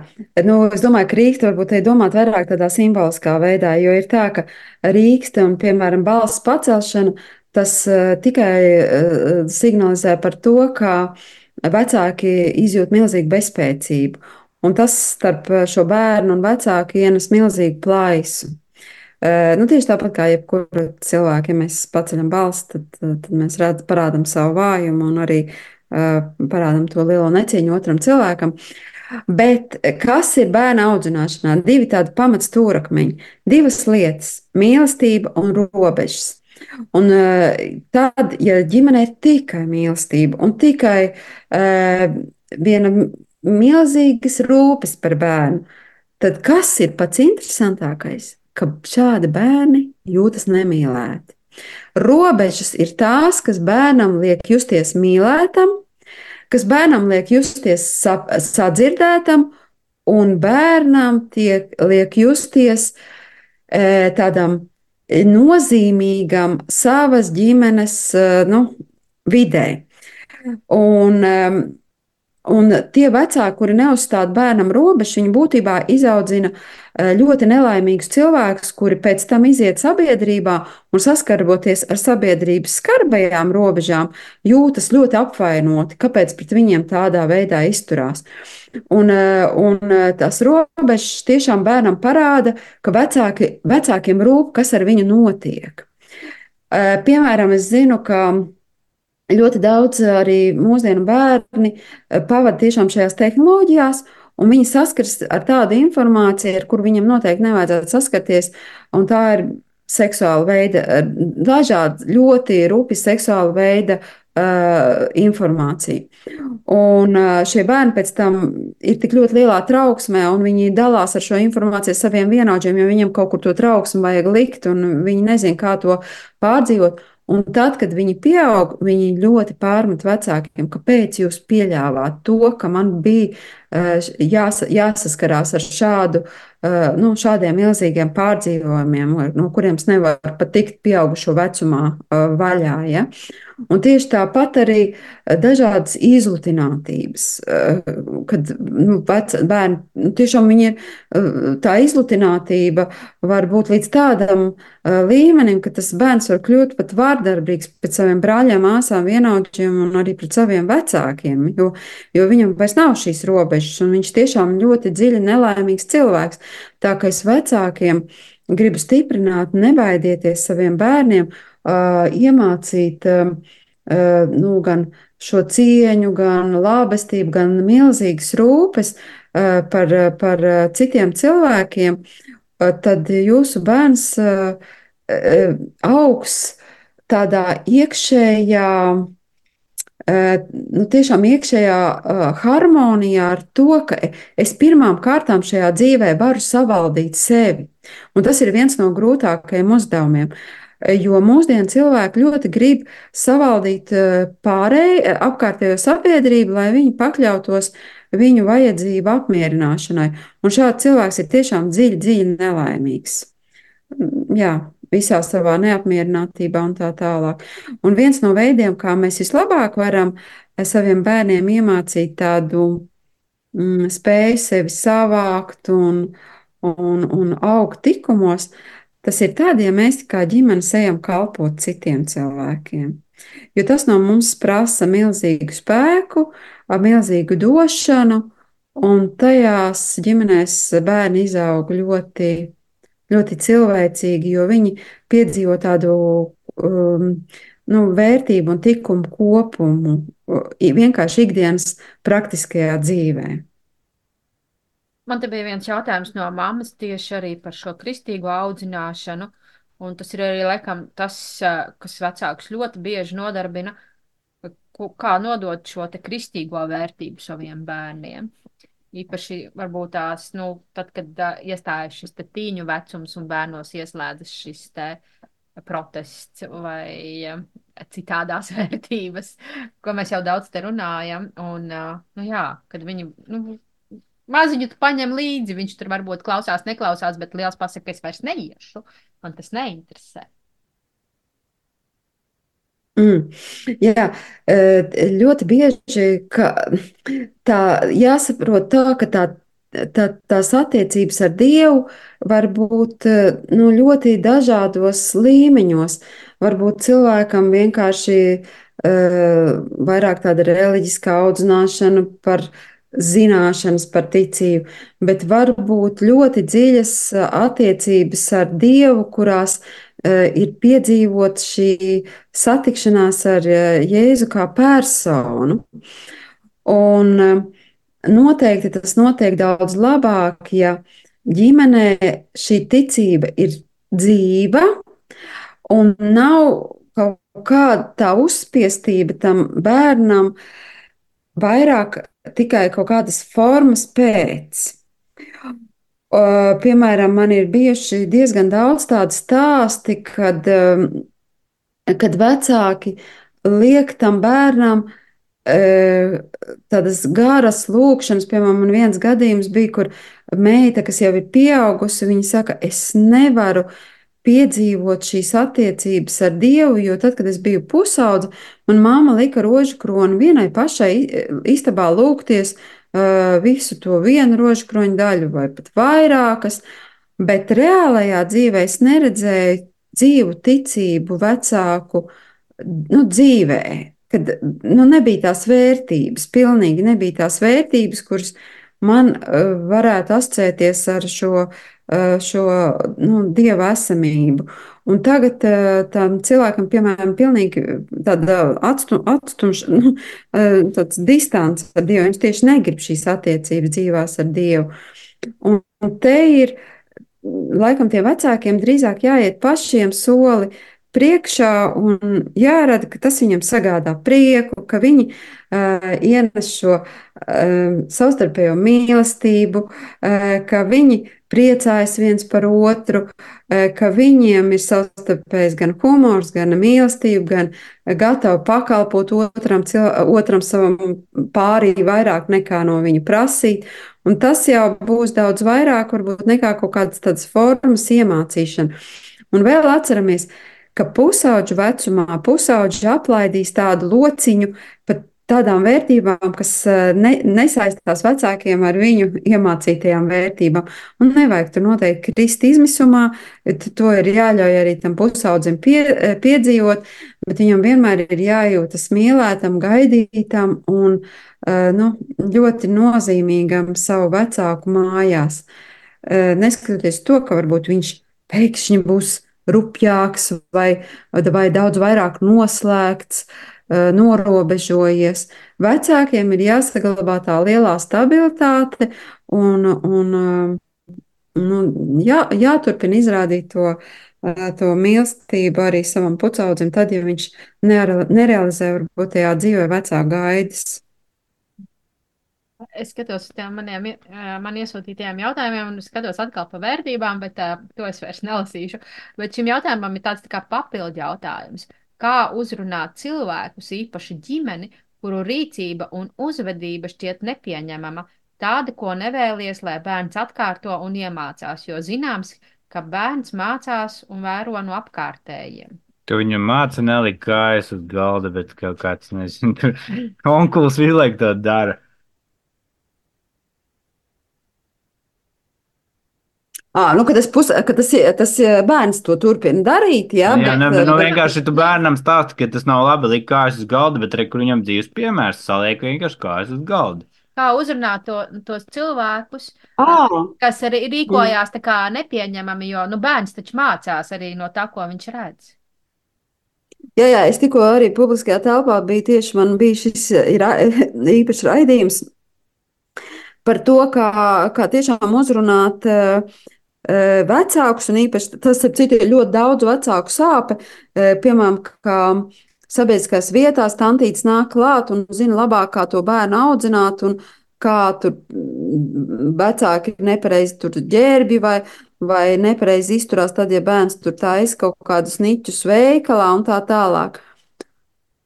nu, es domāju, ka rīkste varbūt te domāt vairāk tādā simboliskā veidā, jo ir tā, ka rīkste un, piemēram, balss pacelšana, tas uh, tikai uh, signalizē par to, ka vecāki izjūt milzīgu bezspēcību. Un tas starp šo bērnu un vecāku ienes milzīgu plaisu. Uh, nu, tieši tāpat kā jebkura cilvēka, ja mēs paceļam balsi, tad, tad mēs redz, parādām savu vājumu un arī uh, parādām to lielo necieņu otram cilvēkam. Bet kas ir bērna audzināšanā? Divi tādi pamatstūrakmeņi, divas lietas - mīlestība un robežas. Un eh, tad, ja ģimenē ir tikai mīlestība un tikai uh, viena milzīgas rūpes par bērnu, tad kas ir pats interesantākais? Ka šādi bērni jūtas nemīlēti. Robežas ir tās, kas bērnam liek justies mīlētam, kas bērnam liek justies sap, sadzirdētam, un bērnam tiek liek justies e, tādam nozīmīgam savas ģimenes e, nu, vidē. Un, um, Un tie vecāki, kuri neuzstāda bērnam robežu, viņi būtībā izaudzina eh, ļoti nelaimīgus cilvēkus, kuri pēc tam iziet sabiedrībā un saskarboties ar sabiedrības skarbajām robežām, jūtas ļoti apvainoti, kāpēc pret viņiem tādā veidā izturās. Un, eh, un eh, tas robežas tiešām bērnam parāda, ka vecāki, vecākiem rūp, kas ar viņu notiek. Piemēram, es zinu, ka ļoti daudz arī mūsdienu bērni eh, pavada tiešām šajās tehnoloģijās, un viņi saskars ar tādu informāciju, ar kuru viņam noteikti nevajadzētu saskarties, tā ir seksuāla veida, eh, dažādi ļoti rupi seksuāla veida uh, informācija. Un uh, šie bērni pēc tam ir tik ļoti lielā trauksmē, un viņi dalās ar šo informāciju saviem vienaudžiem, jo viņiem kaut kur to trauksmu vajag likt, un viņi nezin, kā to pārdzīvot. Un tad, kad viņi pieaug, viņi ļoti pārmet vecākiem, kāpēc jūs pieļāvāt to, ka man bija jās, jāsaskarās ar šādu, nu, šādiem milzīgiem pārdzīvojumiem, no kuriem es nevaru pat tikt pieaugušo vecumā vaļā. Ja? Un tieši tāpat arī dažādas izlutinātības, kad nu, bērni nu, tiešām ir tā izlutinātība var būt līdz tādam līmenim, ka tas bērns var kļūt pat vārdarbīgs pret saviem brāļiem, māsām, vienaudžiem un arī pret saviem vecākiem, jo, jo viņam vairs nav šīs robežas un viņš tiešām ļoti dziļi nelaimīgs cilvēks. Tā kā es vecākiem gribu stiprināt, nebaidieties saviem bērniem iemācīt nu, gan šo cieņu, gan lābestību, gan milzīgas rūpes par, par citiem cilvēkiem, tad jūsu bērns augs tādā iekšējā, nu, tiešām iekšējā harmonijā ar to, ka es pirmām kārtām šajā dzīvē varu savaldīt sevi. Un tas ir viens no grūtākajiem uzdevumiem. Jo mūsdienu cilvēki ļoti grib savaldīt eh, pārēju, eh, apkārtējo sabiedrību, lai viņi pakļautos viņu vajadzību apmierināšanai. Un šāds cilvēks ir tiešām dziļi, dziļi nelaimīgs. Mm, jā, visā savā neapmierinātībā un tā tālāk. Un viens no veidiem, kā mēs vislabāk varam eh, saviem bērniem iemācīt tādu mm, spēju sevi savākt un, un, un augt tikumos, Tas ir tad, ja mēs kā ģimenes ejam kalpot citiem cilvēkiem. Jo tas no mums prasa milzīgu spēku, milzīgu došanu, un tajās ģimenēs bērni izaug ļoti, ļoti cilvēcīgi, jo viņi piedzīvo tādu um, nu, vērtību un tikumu kopumu vienkārši ikdienas praktiskajā dzīvēm. Man te bija viens jautājums no mammas tieši arī par šo kristīgo audzināšanu. Un tas ir arī laikam, tas, kas vecākus ļoti bieži nodarbina, kā nodot šo kristīgo vērtību saviem bērniem. Īpaši varbūt tās, nu, tad, kad uh, iestājas šis tīņu vecums un bērnos ieslēdzas šis te protests vai uh, citādās vērtības, ko mēs jau daudz te runājam. Un, uh, nu jā, kad viņi, nu, Maziņu tu paņem līdzi, viņš tur varbūt klausās, neklausās, bet liels pasaka, ka es vairs neiešu. Man tas neinteresē. Mm, jā, ļoti bieži tā jāsaprot tā, ka tā, tā, tās attiecības ar Dievu var būt nu, ļoti dažādos līmeņos. Varbūt cilvēkam vienkārši uh, vairāk tāda reliģiska audzināšana par zināšanas par ticību, bet var būt ļoti dziļas attiecības ar Dievu, kurās uh, ir piedzīvot šī satikšanās ar uh, Jēzu kā personu. Un, uh, noteikti tas notiek daudz labāk, ja ģimenē šī ticība ir dzīva un nav kaut kāda tā uzspiestība tam bērnam vairāk tikai kaut kādas formas pēc. Uh, piemēram, man ir bijuši diezgan daudz tādu stāstu, kad, um, kad vecāki liek tam bērnam uh, tādas garas lūkšanas. Piemēram, man viens gadījums bija, kur meita, kas jau ir pieaugusi, viņa saka, es nevaru piedzīvot šīs attiecības ar Dievu, jo tad, kad es biju pusaudze, man māma lika rožu kronu vienai pašai istabā lūgties uh, visu to vienu rožu kroņu daļu vai pat vairākas, bet reālajā dzīvē es neredzēju dzīvu ticību vecāku nu, dzīvē. Kad nu, nebija tās vērtības, pilnīgi nebija tās vērtības, kuras man uh, varētu asociēties ar šo uh, šo nu, dieva esamību. Un tagad tam cilvēkam, piemēram, pilnīgi tāda atstum, atstumš, nu, tāds distance ar Dievu. Viņš tieši negrib šīs attiecības dzīvās ar Dievu. Un, un te ir, laikam, tiem vecākiem drīzāk jāiet pašiem soli priekšā un jārada, ka tas viņam sagādā prieku, ka viņi uh, ienes šo uh, savstarpējo mīlestību, uh, ka viņi priecājas viens par otru, uh, ka viņiem ir savstarpējs gan humors, gan mīlestība, gan gatavi pakalpot otram, otram savam pārī vairāk nekā no viņa prasīt. Un tas jau būs daudz vairāk, varbūt, nekā kaut kādas tādas formas iemācīšana. Un vēl atceramies, ka pusauģu vecumā pusauģi aplaidīs tādu lociņu pat tādām vērtībām, kas eh, ne, nesaistās vecākiem ar viņu iemācītajām vērtībām. Un nevajag tur noteikti krist izmisumā, to ir jāļauj arī tam pusaudzim pie, eh, piedzīvot, bet viņam vienmēr ir jājūtas mīlētam, gaidītam un eh, nu, ļoti nozīmīgam savu vecāku mājās. Neskatoties to, ka varbūt viņš pēkšņi būs rupjāks vai, vai daudz vairāk noslēgts, eh, norobežojies. Vecākiem ir jāsaglabā tā lielā stabilitāte un, un eh, nu, jā, jāturpina izrādīt to, eh, to mīlestību arī savam pucaudzim, tad, ja viņš nerealizē varbūt tajā dzīvē vecā gaidas. Es skatos uz tiem maniem, man iesūtītajiem jautājumiem, un skatos atkal pa vērtībām, bet uh, to es vairs nelasīšu. Bet šim jautājumam ir tāds tā papildu jautājums. Kā uzrunāt cilvēkus, īpaši ģimeni, kuru rīcība un uzvedība šķiet nepieņemama, tāda, ko nevēlies, lai bērns atkārto un iemācās, jo zināms, ka bērns mācās un vēro no apkārtējiem. Tu viņu māci nelikt kājas uz galda, bet kaut kāds, nezinu, onkulis visu laiku to dara. À, nu, tas, pus, tas, tas bērns to turpina darīt. Jā, jā bet, ne, nu, vienkārši tu bērnam stāsti, ka tas nav labi likt kājas uz galda, bet re, kur viņam dzīves piemērs saliek vienkārši kājas uz galda. Kā uzrunāt to, tos cilvēkus, oh. kas arī rīkojās tā kā nepieņemami, jo nu, bērns taču mācās arī no tā, ko viņš redz. Jā, jā, es tikko arī publiskajā telpā biju tieši man bija šis īpašs raidījums par to, kā, kā tiešām uzrunāt uh, vecākus, un īpaši tas, ap citu, ļoti daudz vecāku sāpe. Piemēram, kā sabiedriskās vietās tantītes nāk klāt un zina labāk, kā to bērnu audzināt, un kā tur mm, vecāki ir nepareizi tur ģērbi vai, vai nepareizi izturās tad, ja bērns tur taisa kaut kādus niķus veikalā un tā tālāk.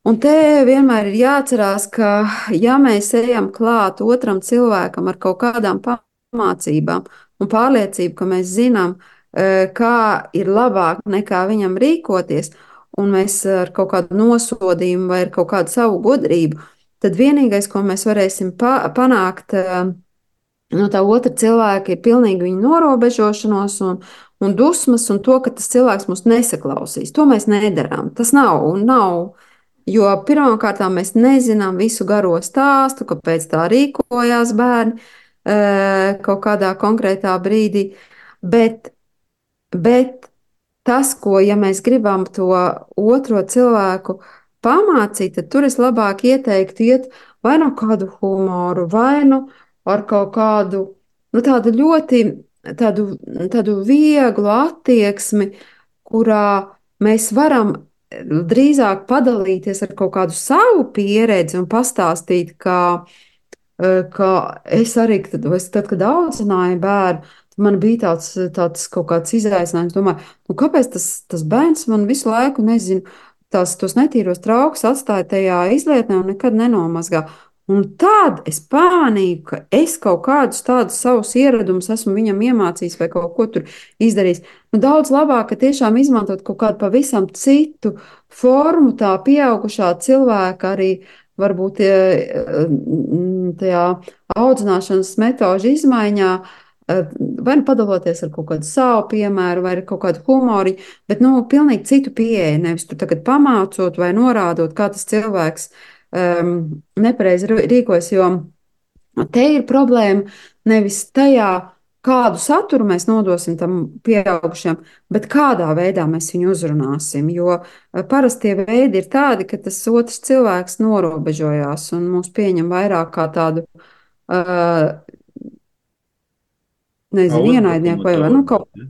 Un te vienmēr ir jāatcerās, ka ja mēs ejam klāt otram cilvēkam ar kaut kādām pamācībām, un pārliecību, ka mēs zinām, e, kā ir labāk nekā viņam rīkoties, un mēs ar kaut kādu nosodījumu vai ar kaut kādu savu gudrību, tad vienīgais, ko mēs varēsim pa panākt e, no tā otra cilvēka, ir pilnīgi viņa norobežošanos un, un dusmas, un to, ka tas cilvēks mūs nesaklausīs. To mēs nedarām. Tas nav un nav. Jo pirmkārt, mēs nezinām visu garo stāstu, kāpēc tā rīkojās bērni kaut kādā konkrētā brīdī. Bet, bet tas, ko ja mēs gribam to otro cilvēku pamācīt, tad tur es labāk ieteiktu iet vai nu kādu humoru, vai nu ar kaut kādu nu, tādu ļoti tādu, tādu vieglu attieksmi, kurā mēs varam drīzāk padalīties ar kaut kādu savu pieredzi un pastāstīt, ka, eh, ka es arī, tad, tad kad audzināju bērnu, man bija tāds, tāds kaut kāds izaicinājums. Domāju, nu, kāpēc tas, tas bērns man visu laiku nezinu, tās, tos netīros traukus atstāja tajā izlietnē un nekad nenomazgā. Un tad es pamanīju, ka es kaut kādus tādus savus ieradumus esmu viņam iemācījis vai kaut ko tur izdarījis. Nu, daudz labāk, ka tiešām izmantot kaut kādu pavisam citu formu, tā pieaugušā cilvēka arī varbūt tajā audzināšanas metožu izmaiņā. Vai nu padaloties ar kaut kādu savu piemēru, vai kaut kādu humoru, bet nu, pilnīgi citu pieeju. Nevis tur tagad pamācot vai norādot, kā tas cilvēks um, nepareizi rīkojas, jo te ir problēma nevis tajā, kādu saturu mēs nodosim tam pieaugušajam, bet kādā veidā mēs viņu uzrunāsim. Jo uh, parasti tie veidi ir tādi, ka tas otrs cilvēks norobežojās un mūs pieņem vairāk kā tādu. Uh, Nezinu, ienaidnieku vai, nu, kaut kā.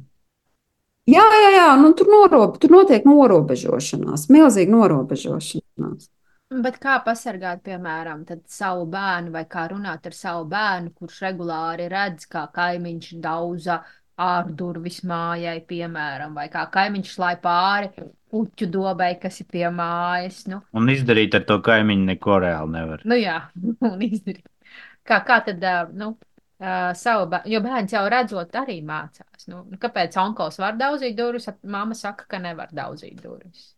Jā, jā, jā nu, tur, norobe, tur notiek norobežošanās, milzīga norobežošanās. Bet kā pasargāt, piemēram, savu bērnu, vai kā runāt ar savu bērnu, kurš regulāri redz, kā kaimiņš dauza ārdurvis mājai, piemēram, vai kā kaimiņš slai pāri puķu dobai, kas ir pie mājas. Nu. Un izdarīt ar to kaimiņu neko reāli nevar. Nu jā, un izdarīt. Kā, kā tad, nu, savu bērnu, jo bērns jau redzot arī mācās. Nu, kāpēc onkols var daudzīt durvis, mamma saka, ka nevar daudzīt durvis?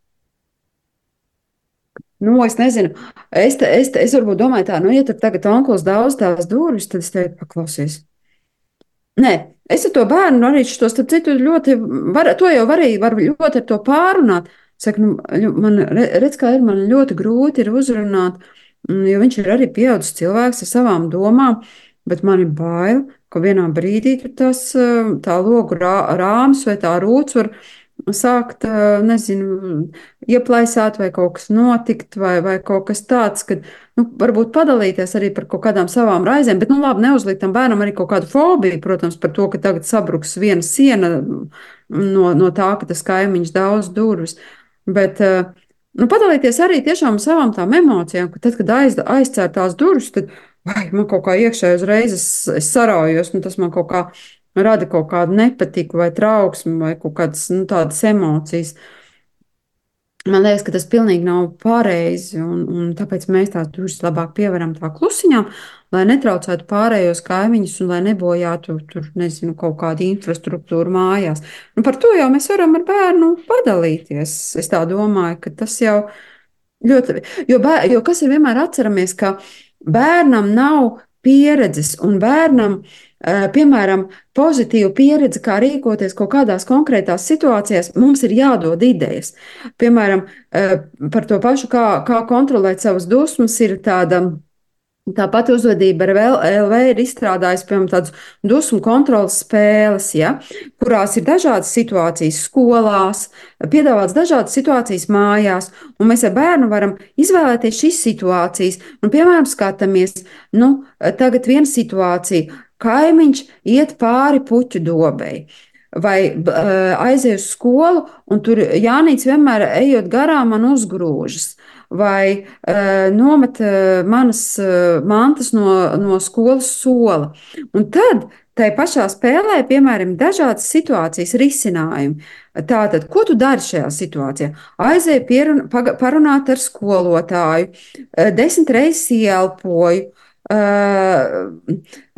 Nu, es nezinu, es, te, es, te, es varbūt domāju tā, nu, ja tagad onkls daudz tās durvis, tad es teiktu, paklausies. Nē, es ar to bērnu arī šo starp citu ļoti, var, to jau varēju, var ļoti ar to pārunāt. Saka, nu, man, redz, kā ir, man ļoti grūti ir uzrunāt, mm, jo viņš ir arī pieaudzis cilvēks ar savām domām, bet man ir bail, ka vienā brīdī tas, tā logu rā, rāms vai tā rūts var sākt, nezinu, ieplaisāt vai kaut kas notikt, vai, vai kaut kas tāds, kad nu, varbūt padalīties arī par kaut kādām savām raizēm, bet, nu, labi, neuzlikt tam bērnam arī kaut kādu fobiju, protams, par to, ka tagad sabruks viena siena no, no tā, ka tas kaimiņš daudz durvis. Bet, nu, padalīties arī tiešām savām tām emocijām, ka tad, kad aiz, aizcēr tās durvis, tad, vai man kaut kā iekšēji uzreiz es, es saraujos, nu, tas man kaut kā rada kaut kādu nepatiku vai trauksmi vai kaut kādas nu, tādas emocijas. Man liekas, ka tas pilnīgi nav pareizi, un, un tāpēc mēs tās durvis labāk pievaram tā klusiņām, lai netraucētu pārējos kaimiņus un lai nebojātu tur, nezinu, kaut kādu infrastruktūru mājās. Nu, par to jau mēs varam ar bērnu padalīties. Es tā domāju, ka tas jau ļoti, jo, bēr, jo kas ir vienmēr atceramies, ka bērnam nav pieredzes un bērnam Eh, piemēram, pozitīva pieredze, kā rīkoties kaut kādās konkrētās situācijās, mums ir jādod idejas. Piemēram, eh, par to pašu, kā, kā kontrolēt savas dusmas, ir tāda Tāpat uzvedība ar LV ir izstrādājusi piemēram tādas dusmu kontrolas spēles, ja, kurās ir dažādas situācijas skolās, piedāvāts dažādas situācijas mājās, un mēs ar bērnu varam izvēlēties šīs situācijas. Un, piemēram, skatāmies, nu, tagad viena situācija, kaimiņš iet pāri puķu dobei. Vai uh, aiziet uz skolu, un tur Jānis vienmēr ejot garām, man uzgrūžas vai uh, nomet uh, manas uh, mantas no, no skolas sola. Un tad tai pašā spēlē, piemēram, dažādas situācijas risinājumi. Tātad, ko tu dari šajā situācijā? Aizēju pierun, parunāt ar skolotāju, desmit reizes ielpoju. Uh,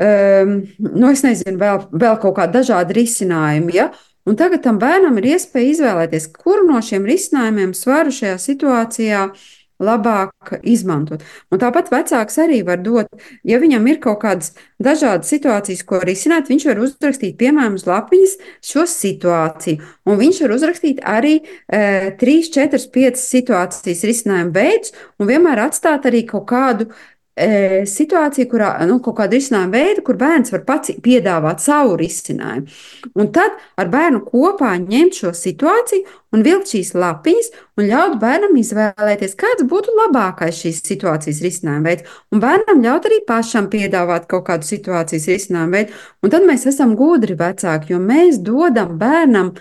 uh, nu, es nezinu, vēl, vēl kaut kādi dažādi risinājumi. Ja? Un tagad tam bērnam ir iespēja izvēlēties, kuru no šiem risinājumiem svaru šajā situācijā uh, labāk izmantot. Un tāpat vecāks arī var dot, ja viņam ir kaut kādas dažādas situācijas, ko risināt, viņš var uzrakstīt, piemēram, uz lapiņas šo situāciju. Un viņš var uzrakstīt arī e, 3, 4, 5 situācijas risinājumu veidus un vienmēr atstāt arī kaut kādu situācija, kurā nu, kaut kāda risinājuma veida, kur bērns var pats piedāvāt savu risinājumu. Un tad ar bērnu kopā ņemt šo situāciju un vilkt šīs lapiņas un ļaut bērnam izvēlēties, kāds būtu labākais šīs situācijas risinājuma veids. Un bērnam ļaut arī pašam piedāvāt kaut kādu situācijas risinājumu veidu. Un tad mēs esam gudri vecāki, jo mēs dodam bērnam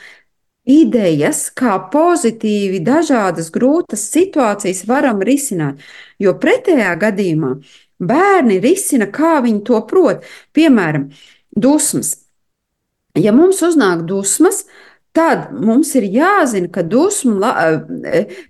idejas, kā pozitīvi dažādas grūtas situācijas varam risināt. Jo pretējā gadījumā bērni risina, kā viņi to prot. Piemēram, dusmas. Ja mums uznāk dusmas, tad mums ir jāzina, ka dusmu,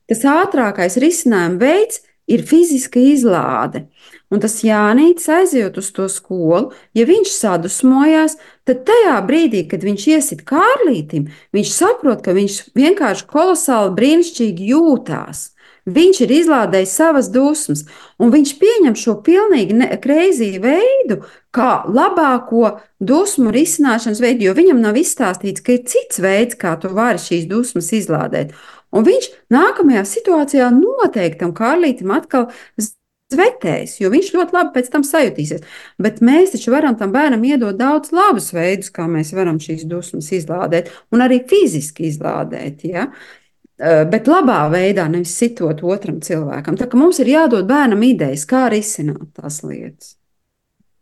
tas ātrākais risinājuma veids ir fiziska izlāde. Un tas Jānis aizjūt uz to skolu, ja viņš sadusmojās, tad tajā brīdī, kad viņš iesit kārlītim, viņš saprot, ka viņš vienkārši kolosāli brīnišķīgi jūtās. Viņš ir izlādējis savas dusmas, un viņš pieņem šo pilnīgi kreizīgu veidu, kā labāko dusmu risināšanas veidu, jo viņam nav izstāstīts, ka ir cits veids, kā tu vari šīs dusmas izlādēt. Un viņš nākamajā situācijā noteikti tam kārlītim atkal svetējs, jo viņš ļoti labi pēc tam sajutīsies. Bet mēs taču varam tam bērnam iedot daudz labus veidus, kā mēs varam šīs dusmas izlādēt un arī fiziski izlādēt. Ja? Bet labā veidā, nevis sitot otram cilvēkam. Tā kā mums ir jādod bērnam idejas, kā risināt tās lietas.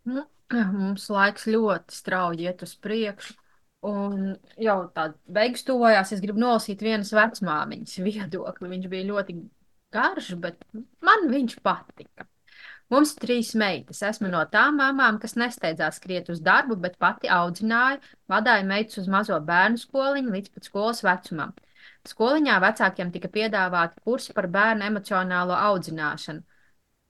Nu, mums laiks ļoti strauji iet uz priekšu. Un jau tādā beigas tuvojās, es gribu nolasīt vienas vecmāmiņas viedokli. Viņš bija ļoti garš, bet man viņš patika. Mums ir trīs meitas. Esmu no tām mamām, kas nesteidzās skriet uz darbu, bet pati audzināja, vadīja meitas uz mazo bērnu skoliņu līdz pat skolas vecumam. Skoliņā vecākiem tika piedāvāti kursi par bērnu emocionālo audzināšanu.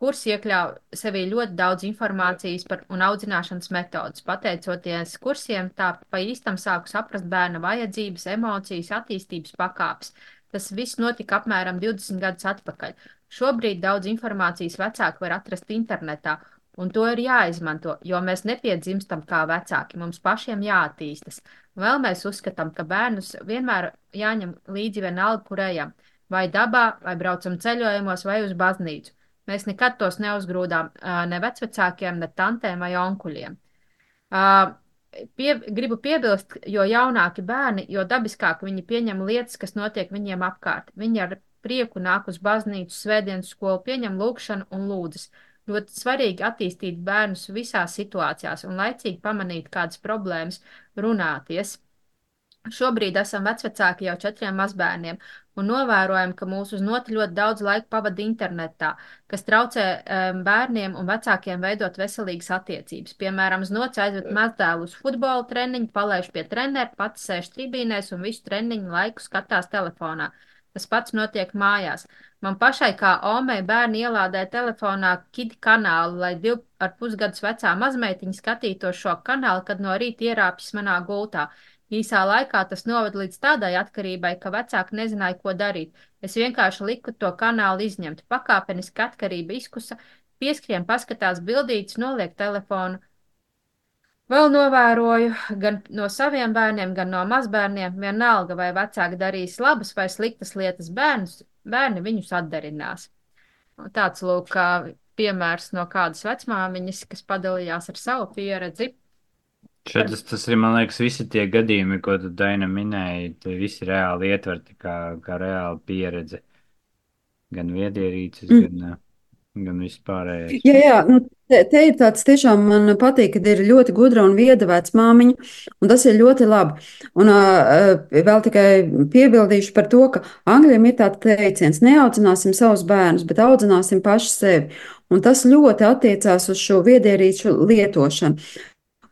Kurs iekļauj sevī ļoti daudz informācijas par un audzināšanas metodas. Pateicoties kursiem, tā pa īstam sāku saprast bērna vajadzības, emocijas, attīstības pakāpes. Tas viss notika apmēram 20 gadus atpakaļ. Šobrīd daudz informācijas vecāki var atrast internetā, un to ir jāizmanto, jo mēs nepiedzimstam kā vecāki, mums pašiem jāattīstas. Vēl mēs uzskatām, ka bērnus vienmēr jāņem līdzi vienalga, kur ejam, vai dabā, vai braucam ceļojumos, vai uz baznīcu. Mēs nekad tos neuzgrūdām ne vecvecākiem, ne tantēm vai onkuļiem. Pie, gribu piebilst, jo jaunāki bērni, jo dabiskāk viņi pieņem lietas, kas notiek viņiem apkārt. Viņi ar prieku nāk uz baznīcu, svētdienas skolu, pieņem lūgšanu un lūdzas. Ļoti svarīgi attīstīt bērnus visās situācijās un laicīgi pamanīt kādas problēmas, runāties. Šobrīd esam vecvecāki jau četriem mazbērniem un novērojam, ka mūsu uznoti ļoti daudz laika pavada internetā, kas traucē um, bērniem un vecākiem veidot veselīgas attiecības. Piemēram, znots aizved mazdēlu uz futbola treniņu, palaiž pie treneru, pats sēž tribīnēs un visu treniņu laiku skatās telefonā. Tas pats notiek mājās. Man pašai kā omei bērni ielādē telefonā kidi kanālu, lai divu ar pusgadus vecā mazmeitiņa skatītos šo kanālu, kad no rīta ierāpjas manā gultā. Īsā laikā tas noveda līdz tādai atkarībai, ka vecāki nezināja, ko darīt. Es vienkārši liku to kanālu izņemt. Pakāpeniski atkarība izkusa, pieskrien paskatās bildītas, noliek telefonu. Vēl novēroju gan no saviem bērniem, gan no mazbērniem, vienalga vai vecāki darīs labas vai sliktas lietas bērnus, bērni viņus atdarinās. Tāds lūk, piemērs no kādas vecmāmiņas, kas padalījās ar savu pieredzi. Šeit tas, tas ir, man liekas, visi tie gadījumi, ko tu Daina minēji, tie visi reāli ietverti kā, kā reāla pieredze. Gan viedierīces, mm. gan, gan vispārējais. Jā, jā, nu, te, te ir tāds tiešām man patīk, kad ir ļoti gudra un vieda vecmāmiņa, un tas ir ļoti labi. Un uh, vēl tikai piebildīšu par to, ka angļiem ir tāds teiciens, neaudzināsim savus bērnus, bet audzināsim paši sevi. Un tas ļoti attiecās uz šo viedierīču lietošanu.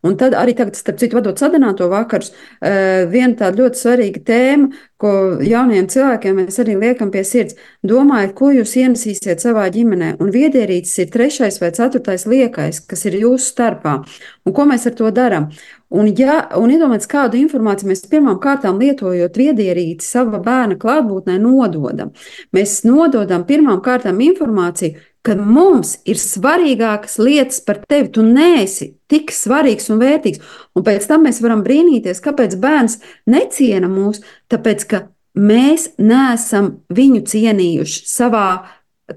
Un tad arī tagad, starp citu, vadot sadarbināto vakarus, eh, viena tāda ļoti svarīga tēma, ko jauniem cilvēkiem mēs arī liekam pie sirds. Domājiet, ko jūs ienesīsiet savā ģimenē. Un viedierīcis ir trešais vai ceturtais liekais, kas ir jūsu starpā. Un ko mēs ar to darām? Un, ja, un iedomājieties, kādu informāciju mēs pirmām kārtām lietojot viedierīci sava bērna klātbūtnē nododam. Mēs nododam pirmām kārtām informāciju, ka mums ir svarīgākas lietas par tevi. Tu neesi tik svarīgs un vērtīgs. Un pēc tam mēs varam brīnīties, kāpēc bērns neciena mūs, tāpēc ka mēs neesam viņu cienījuši savā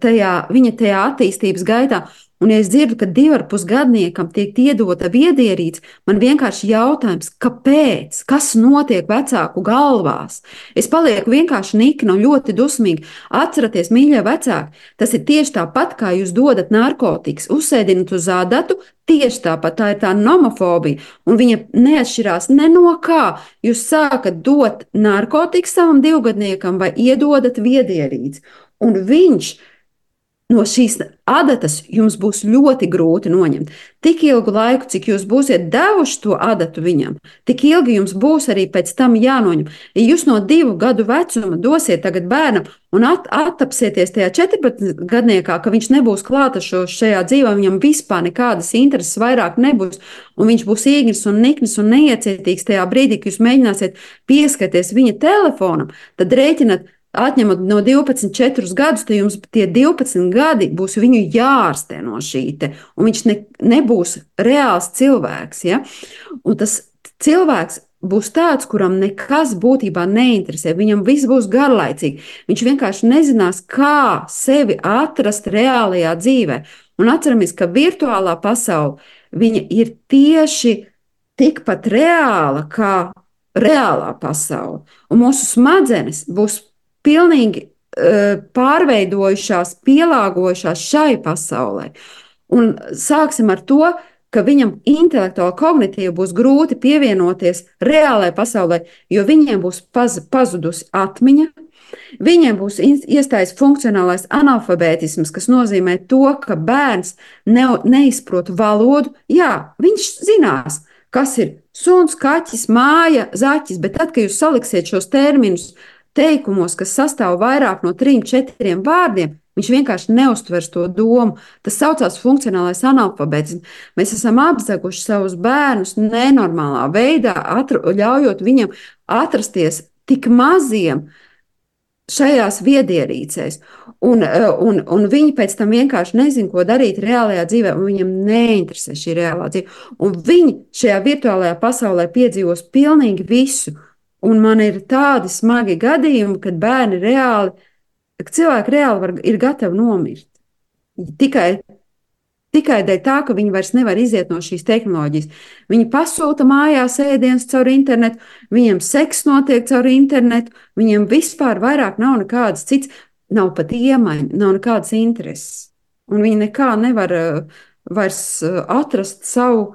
tajā, viņa tajā attīstības gaitā. Un, ja es dzirdu, ka divi ar pus gadniekam tiek iedota viedierīce, man vienkārši jautājums, kāpēc, kas notiek vecāku galvās? Es palieku vienkārši nikna un ļoti dusmīga. Atcerieties, mīļie vecāki, tas ir tieši tāpat, kā jūs dodat narkotikas, uzsēdinat uz ādatu, tieši tāpat tā ir tā nomofobija, un viņa neatšķirās ne no kā. Jūs sākat dot narkotikas savam divgadniekam vai iedodat viedierīci, un viņš no šīs adatas jums būs ļoti grūti noņemt. Tik ilgu laiku, cik jūs būsiet devuši to adatu viņam, tik ilgi jums būs arī pēc tam jānoņem. Ja jūs no divu gadu vecuma dosiet tagad bērnam un at, attapsieties tajā 14 gadniekā, ka viņš nebūs klātešos šajā dzīvē, viņam vispār nekādas intereses vairāk nebūs, un viņš būs īgnis un niknis un neiecietīgs tajā brīdī, kad jūs mēģināsiet pieskarties viņa telefonam, tad rēķinat, Atņemot no 12, 4 gadus, tad jums tie 12 gadi būs viņu jārastē no šī te, un viņš ne, nebūs reāls cilvēks. Ja? Un tas cilvēks būs tāds, kuram nekas būtībā neinteresē. Viņam viss būs garlaicīgi. Viņš vienkārši nezinās, kā sevi atrast reālajā dzīvē. Un atceramies, ka virtuālā pasaule ir tieši tikpat reāla kā reālā pasaule. Un mūsu smadzenes būs pilnīgi uh, pārveidojušās, pielāgojušās šai pasaulē. Un sāksim ar to, ka viņam intelektuāli, kognitīvi būs grūti pievienoties reālajai pasaulē, jo viņiem būs paz, pazudusi atmiņa. Viņiem būs iestājas funkcionālais analfabētisms, kas nozīmē to, ka bērns ne, neizprot valodu. Jā, viņš zinās, kas ir suns, kaķis, māja, zaķis, bet tad, kad jūs saliksiet šos terminus teikumos, kas sastāv vairāk no trim, četriem vārdiem, viņš vienkārši neustvers to domu. Tas saucās funkcionālais analfabētisms. Mēs esam apzaguši savus bērnus nenormālā veidā, atru, ļaujot viņam atrasties tik maziem. Šajās viedierīcēs, un, un, un viņi pēc tam vienkārši nezina, ko darīt reālajā dzīvē, un viņam neinteresē šī reālā dzīve. Un viņi šajā virtuālajā pasaulē piedzīvos pilnīgi visu, Un man ir tādi smagi gadījumi, kad bērni reāli, cilvēki reāli var, ir gatavi nomirt. Tikai, tikai dēļ tā, ka viņi vairs nevar iziet no šīs tehnoloģijas. Viņi pasūta mājās ēdienas caur internetu, viņiem seks notiek caur internetu, viņiem vispār vairāk nav nekādas cits, nav pat iemaņa, nav nekādas intereses. Un viņi nekā nevar uh, vairs uh, atrast savu,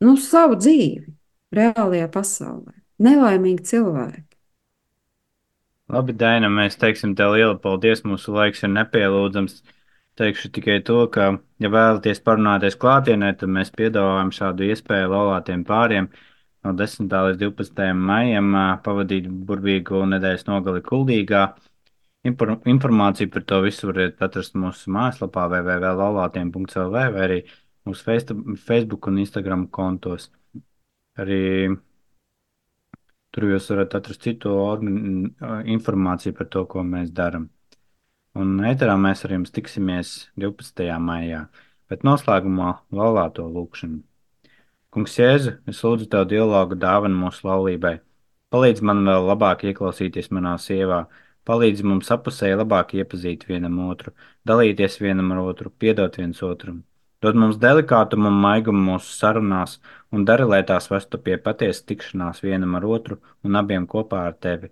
nu, savu dzīvi reālajā pasaulē nelaimīgi cilvēki. Labi, Daina, mēs teiksim tev lielu paldies. Mūsu laiks ir nepielūdzams. Teikšu tikai to, ka, ja vēlaties parunāties klātienē, tad mēs piedāvājam šādu iespēju laulātiem pāriem no 10. līdz 12. maijam pavadīt burvīgu nedēļas nogali Kuldīgā. Informāciju par to visu varat atrast mūsu mājaslapā www.laulātiem.lv vai arī mūsu Facebook un Instagram kontos. Arī Tur jūs varat atrast citu informāciju par to, ko mēs darām. Un ēterā mēs ar jums tiksimies 12. maijā, bet noslēgumā laulāto lūkšanu. Kungs Jēzu, es lūdzu Tev dialogu dāvanu mūsu laulībai. Palīdz man vēl labāk ieklausīties manā sievā, palīdz mums apusēji labāk iepazīt vienam otru, dalīties vienam ar otru, piedot viens otram. Dod mums delikātumu un maigumu mūsu sarunās, un dari, lai tās vestu pie patiesas tikšanās vienam ar otru un abiem kopā ar tevi.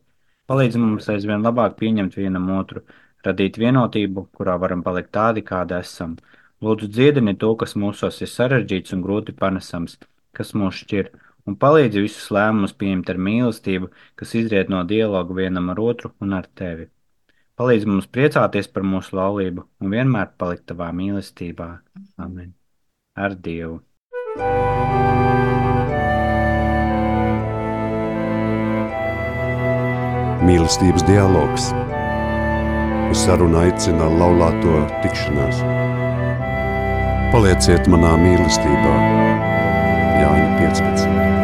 Palīdz mums aizvien labāk pieņemt vienam otru, radīt vienotību, kurā varam palikt tādi, kādi esam. Lūdzu, dziedini to, kas mūsos ir sarežģīts un grūti panesams, kas mūs šķir, un palīdzi visus lēmumus pieņemt ar mīlestību, kas izriet no dialoga vienam ar otru un ar tevi. Palīdz mums priecāties par mūsu laulību un vienmēr palikt tavā mīlestībā. Amen. Ar Dievu! Mīlestības dialogs. Uz sarunu aicina laulāto tikšanās. Palieciet manā mīlestībā, Jāņa 15.